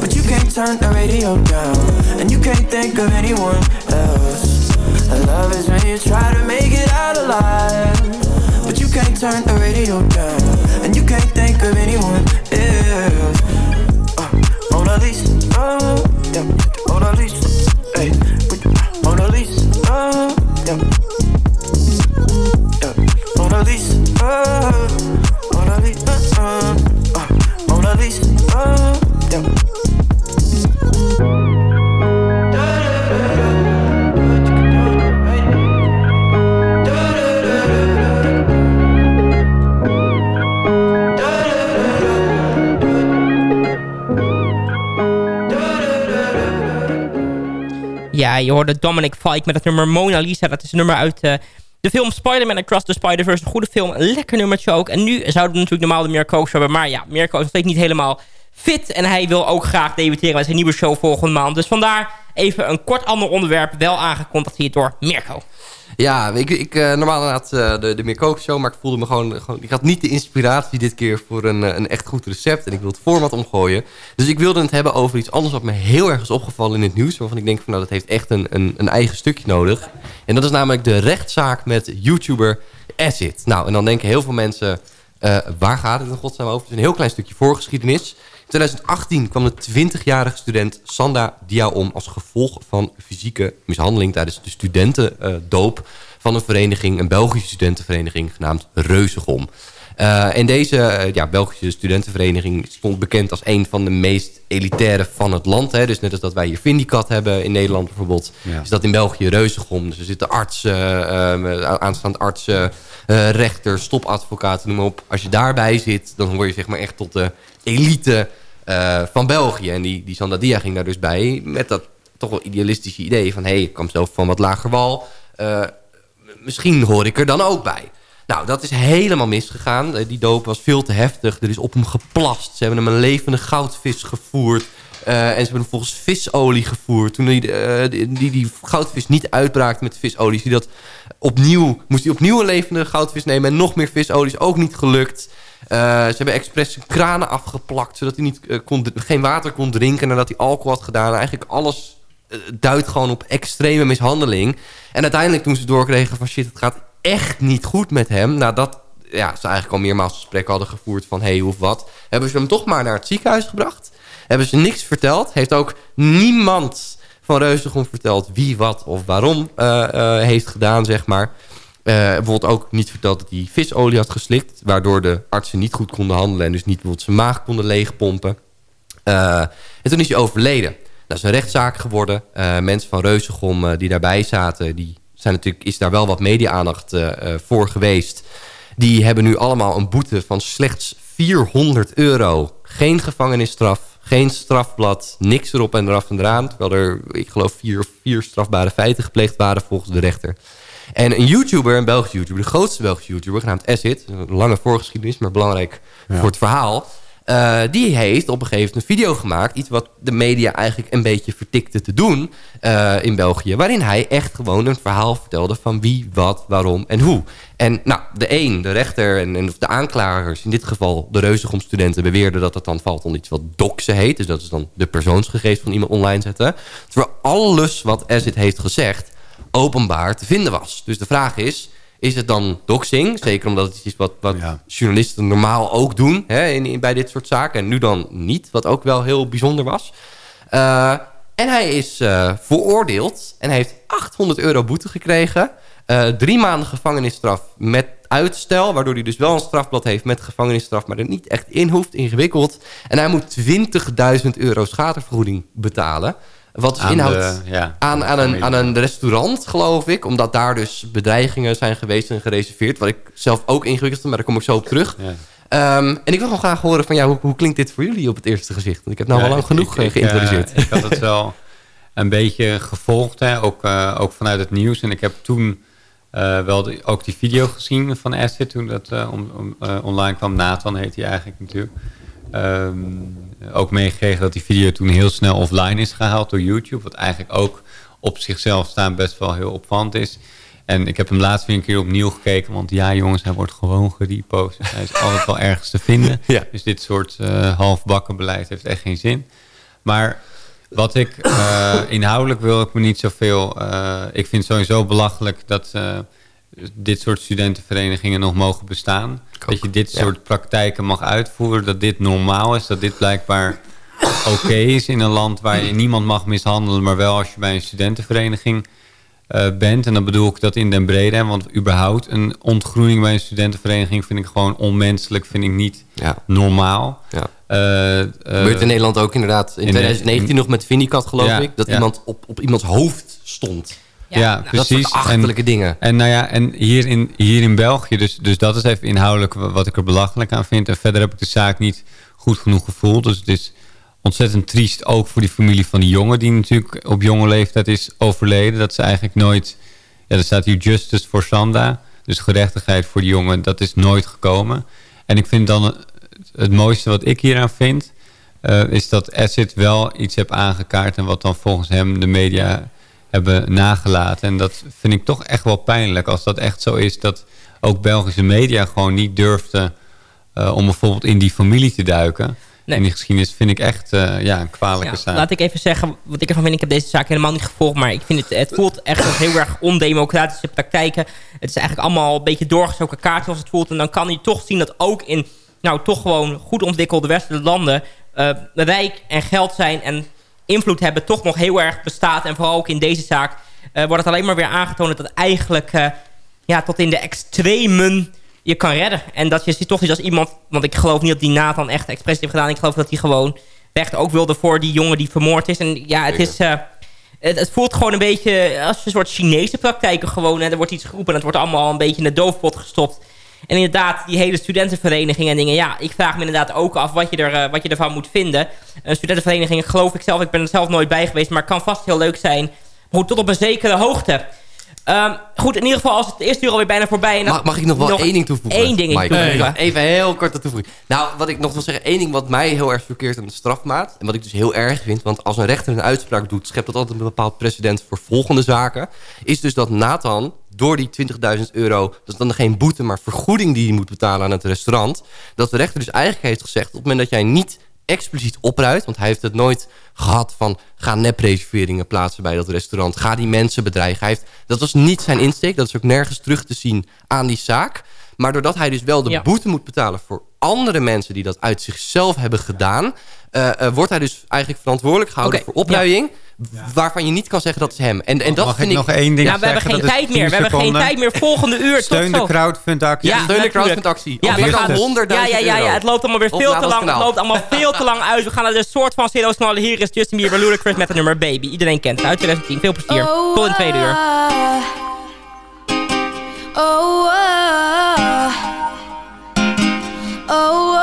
[SPEAKER 13] but you can't turn the radio down, and you can't think of anyone else. And love is when you try to make it out alive, but you can't turn the radio down, and you can't think of anyone else. Uh, Mona Lisa, oh, yeah, Mona Lisa, hey, Mona Lisa, oh, yeah. Uh, uh, uh, uh.
[SPEAKER 8] Ja, je hoorde Dominic Fike met het nummer Mona Lisa. Dat is een nummer uit eh, de film Spider-Man Across the Spider-Verse. Een goede film, een lekker nummertje ook. En nu zouden we natuurlijk normaal de Mirko hebben. Maar ja, Mirko is nog steeds niet helemaal fit. En hij wil ook graag debuteren met zijn nieuwe show volgende maand. Dus vandaar even een kort ander onderwerp. Wel aangekondigd hier door Mirko.
[SPEAKER 10] Ja, ik, ik uh, normaal inderdaad uh, de, de meer kookshow, maar ik voelde me gewoon, gewoon... Ik had niet de inspiratie dit keer voor een, een echt goed recept. En ik wil het format omgooien. Dus ik wilde het hebben over iets anders wat me heel erg is opgevallen in het nieuws. Waarvan ik denk van nou, dat heeft echt een, een, een eigen stukje nodig. En dat is namelijk de rechtszaak met YouTuber Acid. Nou, en dan denken heel veel mensen... Waar gaat het in godsnaam over? Het is een heel klein stukje voorgeschiedenis. In 2018 kwam de 20-jarige student Sanda Dia om als gevolg van fysieke mishandeling tijdens de studentendoop van een vereniging, een Belgische studentenvereniging genaamd Reuzegom. Uh, en deze uh, ja, Belgische studentenvereniging stond bekend als een van de meest elitaire van het land. Hè. Dus net als dat wij hier Vindicat hebben in Nederland bijvoorbeeld, ja. is dat in België Reuzegom. Dus er zitten artsen, uh, aanstaande artsen, rechters, stopadvocaten, noem maar op. Als je daarbij zit, dan hoor je zeg maar echt tot de elite uh, van België. En die, die Sandadia ging daar dus bij met dat toch wel idealistische idee van... hé, hey, ik kwam zelf van wat lager wal, uh, misschien hoor ik er dan ook bij. Nou, dat is helemaal misgegaan. Die doop was veel te heftig. Er is op hem geplast. Ze hebben hem een levende goudvis gevoerd. En ze hebben hem volgens visolie gevoerd. Toen die, die, die, goudvis niet uitbraakte met visolie... Dat opnieuw, moest hij opnieuw een levende goudvis nemen... en nog meer visolie is ook niet gelukt... Uh, ze hebben expres kranen afgeplakt... zodat hij niet, uh, kon, geen water kon drinken nadat hij alcohol had gedaan. Eigenlijk alles uh, duidt gewoon op extreme mishandeling. En uiteindelijk toen ze doorkregen van... shit, het gaat echt niet goed met hem... nadat ja, ze eigenlijk al meermaals gesprekken hadden gevoerd van... hey, hoe of wat... hebben ze hem toch maar naar het ziekenhuis gebracht. Hebben ze niks verteld. Heeft ook niemand van Reuzegom verteld... wie, wat of waarom heeft gedaan, zeg maar... Eh, bijvoorbeeld ook niet verteld dat hij visolie had geslikt... waardoor de artsen niet goed konden handelen... en dus niet bijvoorbeeld zijn maag konden leegpompen. Eh, en toen is hij overleden. Dat is een rechtszaak geworden. Eh, mensen van Reuzegom die daarbij zaten... die zijn natuurlijk, is daar wel wat media-aandacht voor geweest. Die hebben nu allemaal een boete van slechts 400 euro. Geen gevangenisstraf, geen strafblad, niks erop en eraf en eraan. Terwijl er, ik geloof, vier, vier strafbare feiten gepleegd waren volgens de rechter. En een YouTuber, een Belgische YouTuber, de grootste Belgische YouTuber, genaamd Acid, een lange voorgeschiedenis, maar belangrijk voor het verhaal. eh, die heeft op een gegeven moment een video gemaakt. Iets wat de media eigenlijk een beetje vertikte te doen eh, in België. Waarin hij echt gewoon een verhaal vertelde van wie, wat, waarom en hoe. En nou, de een, de rechter en, en of de aanklagers, in dit geval de Reuzegom-studenten, beweerden dat het dan valt onder iets wat doxen heet. Dus dat is dan de persoonsgegevens van iemand online zetten. Terwijl alles wat Acid heeft gezegd openbaar te vinden was. Dus de vraag is, is het dan doxing? Zeker omdat het iets is wat, wat journalisten normaal ook doen hè, in, in- bij dit soort zaken. En nu dan niet, wat ook wel heel bijzonder was. Eh, en hij is eh, veroordeeld en hij heeft 800 euro boete gekregen. Eh, drie maanden gevangenisstraf met uitstel. Waardoor hij dus wel een strafblad heeft met gevangenisstraf... maar er niet echt in hoeft, ingewikkeld. En hij moet 20.000 euro schadevergoeding betalen. Wat
[SPEAKER 7] Aan
[SPEAKER 10] inhoudt
[SPEAKER 7] de- ja,
[SPEAKER 10] aan, aan, een, aan een restaurant, geloof ik. Omdat daar dus bedreigingen zijn geweest en gereserveerd. Wat ik zelf ook ingewikkeld vind, maar daar kom ik zo op terug. Ehm, en ik wil gewoon graag horen van jou, hoe, hoe klinkt dit voor jullie op het eerste gezicht? Want ik heb nou
[SPEAKER 7] Ja,
[SPEAKER 10] al lang
[SPEAKER 7] ik-
[SPEAKER 10] genoeg
[SPEAKER 7] ik-
[SPEAKER 10] eh,
[SPEAKER 7] ik,
[SPEAKER 10] geïntroduceerd.
[SPEAKER 7] eh, ik had het wel een beetje gevolgd, hè, ook, eh, ook vanuit het nieuws. En ik heb toen wel de- ook die video gezien van Acid, toen dat online kwam. Nathan heet hij eigenlijk natuurlijk. Ehm, ook meegekregen dat die video toen heel snel offline is gehaald door YouTube. Wat eigenlijk ook op zichzelf staan best wel heel opvallend is. En ik heb hem laatst weer een keer opnieuw gekeken. Want ja, jongens, hij wordt gewoon gerepost. Hij is altijd wel ergens te vinden. Dus dit soort eh, halfbakken beleid heeft echt geen zin. Maar wat ik eh, inhoudelijk wil ik me niet zoveel... eh ik vind het sowieso belachelijk dat dit soort studentenverenigingen nog mogen bestaan. Dat je dit
[SPEAKER 10] ja.
[SPEAKER 7] soort praktijken mag uitvoeren. Dat dit normaal is. Dat dit blijkbaar oké is in een land waar je niemand mag mishandelen. Maar wel als je bij een studentenvereniging eh, bent. En dan bedoel ik dat in den brede. Want überhaupt een ontgroening bij een studentenvereniging vind ik gewoon onmenselijk. Vind ik niet normaal.
[SPEAKER 10] Ja.
[SPEAKER 7] Eh, eh,
[SPEAKER 10] Gebeurt in Nederland ook inderdaad. In,
[SPEAKER 7] in-
[SPEAKER 10] 2019 nog met Vinicat, geloof
[SPEAKER 7] Ja,
[SPEAKER 10] ik. Dat
[SPEAKER 7] ja.
[SPEAKER 10] iemand op, op iemands hoofd stond.
[SPEAKER 7] Ja,
[SPEAKER 10] Dat
[SPEAKER 7] precies.
[SPEAKER 10] soort achterlijke dingen.
[SPEAKER 7] En nou ja, en hier in, hier in België, dus, dus dat is even inhoudelijk wa- wat ik er belachelijk aan vind. En verder heb ik de zaak niet goed genoeg gevoeld. Dus het is ontzettend triest ook voor die familie van die jongen... die natuurlijk op jonge leeftijd is overleden. Dat ze eigenlijk nooit... Ja, er staat hier justice voor Sanda. Dus gerechtigheid voor die jongen, dat is nooit gekomen. En ik vind dan het, mooiste wat ik hieraan vind... eh, is dat Acid wel iets heeft aangekaart... en wat dan volgens hem de media hebben nagelaten. En dat vind ik toch echt wel pijnlijk als dat echt zo is... dat ook Belgische media gewoon niet durfden... eh, om bijvoorbeeld in die familie te duiken.
[SPEAKER 8] Nee.
[SPEAKER 7] In die geschiedenis vind ik echt eh, ja, een kwalijke
[SPEAKER 8] Ja,
[SPEAKER 7] zaak.
[SPEAKER 8] laat ik even zeggen wat ik ervan vind. Ik heb deze zaak helemaal niet gevolgd. Maar ik vind het, het voelt echt als heel erg ondemocratische praktijken. Het is eigenlijk allemaal een beetje doorgestoken kaart zoals het voelt. En dan kan je toch zien dat ook in nou, toch gewoon goed ontwikkelde westerse landen... eh, rijk en geld zijn en invloed hebben toch nog heel erg bestaat. En vooral ook in deze zaak eh, wordt het alleen maar weer aangetoond... dat eigenlijk eh, ja, tot in de extremen je kan redden. En dat je toch niet als iemand... Want ik geloof niet dat die Nathan echt expres heeft gedaan. Ik geloof dat hij gewoon recht ook wilde voor die jongen die vermoord is. En ja, het is... eh, het, het voelt gewoon een beetje als een soort Chinese praktijken gewoon. En er wordt iets geroepen en het wordt allemaal een beetje in de doofpot gestopt. En inderdaad, die hele studentenvereniging en dingen. Ja, ik vraag me inderdaad ook af wat je, er, eh, wat je ervan moet vinden. Een studentenvereniging, geloof ik zelf, ik ben er zelf nooit bij geweest. Maar kan vast heel leuk zijn. Maar tot op een zekere hoogte. Ehm, goed, in ieder geval, als het eerste uur alweer bijna voorbij is.
[SPEAKER 10] Mag, mag ik nog wel één ding toevoegen?
[SPEAKER 8] Eén ding toevoegen.
[SPEAKER 10] Even heel kort dat toevoegen. Nou, wat ik nog wil zeggen, één ding wat mij heel erg verkeert aan de strafmaat. En wat ik dus heel erg vind, want als een rechter een uitspraak doet, schept dat altijd een bepaald precedent voor volgende zaken. Is dus dat Nathan door die 20.000 euro... dat is dan geen boete, maar vergoeding die je moet betalen aan het restaurant... dat de rechter dus eigenlijk heeft gezegd... op het moment dat jij niet expliciet opruit. Want hij heeft het nooit gehad van... ga nepreserveringen plaatsen bij dat restaurant. Ga die mensen bedreigen. Hij heeft, dat was niet zijn insteek. Dat is ook nergens terug te zien aan die zaak. Maar doordat hij dus wel de boete moet betalen... voor andere mensen die dat uit zichzelf hebben gedaan... Eh, eh, wordt hij dus eigenlijk verantwoordelijk gehouden voor opruiing. Waarvan je niet kan zeggen dat is hem. En, en dat vind
[SPEAKER 7] ik nog één ding
[SPEAKER 8] ja, we hebben geen tijd meer. We hebben geen tijd meer. Volgende uur.
[SPEAKER 7] Steun de crowdfundactie.
[SPEAKER 8] Ja,
[SPEAKER 10] steun de crowdfundactie.
[SPEAKER 8] Ja, we gaan
[SPEAKER 10] honderdduizend
[SPEAKER 8] ja, ja, ja, ja, het loopt allemaal weer veel te lang. Het loopt allemaal veel te lang uit. We gaan naar een soort van serieus knallen. Hier is Justin Bieber, Ludacris met het nummer Baby. Iedereen kent het uit 2010. Veel plezier. Tot in tweede uur.
[SPEAKER 14] Oh, oh, oh,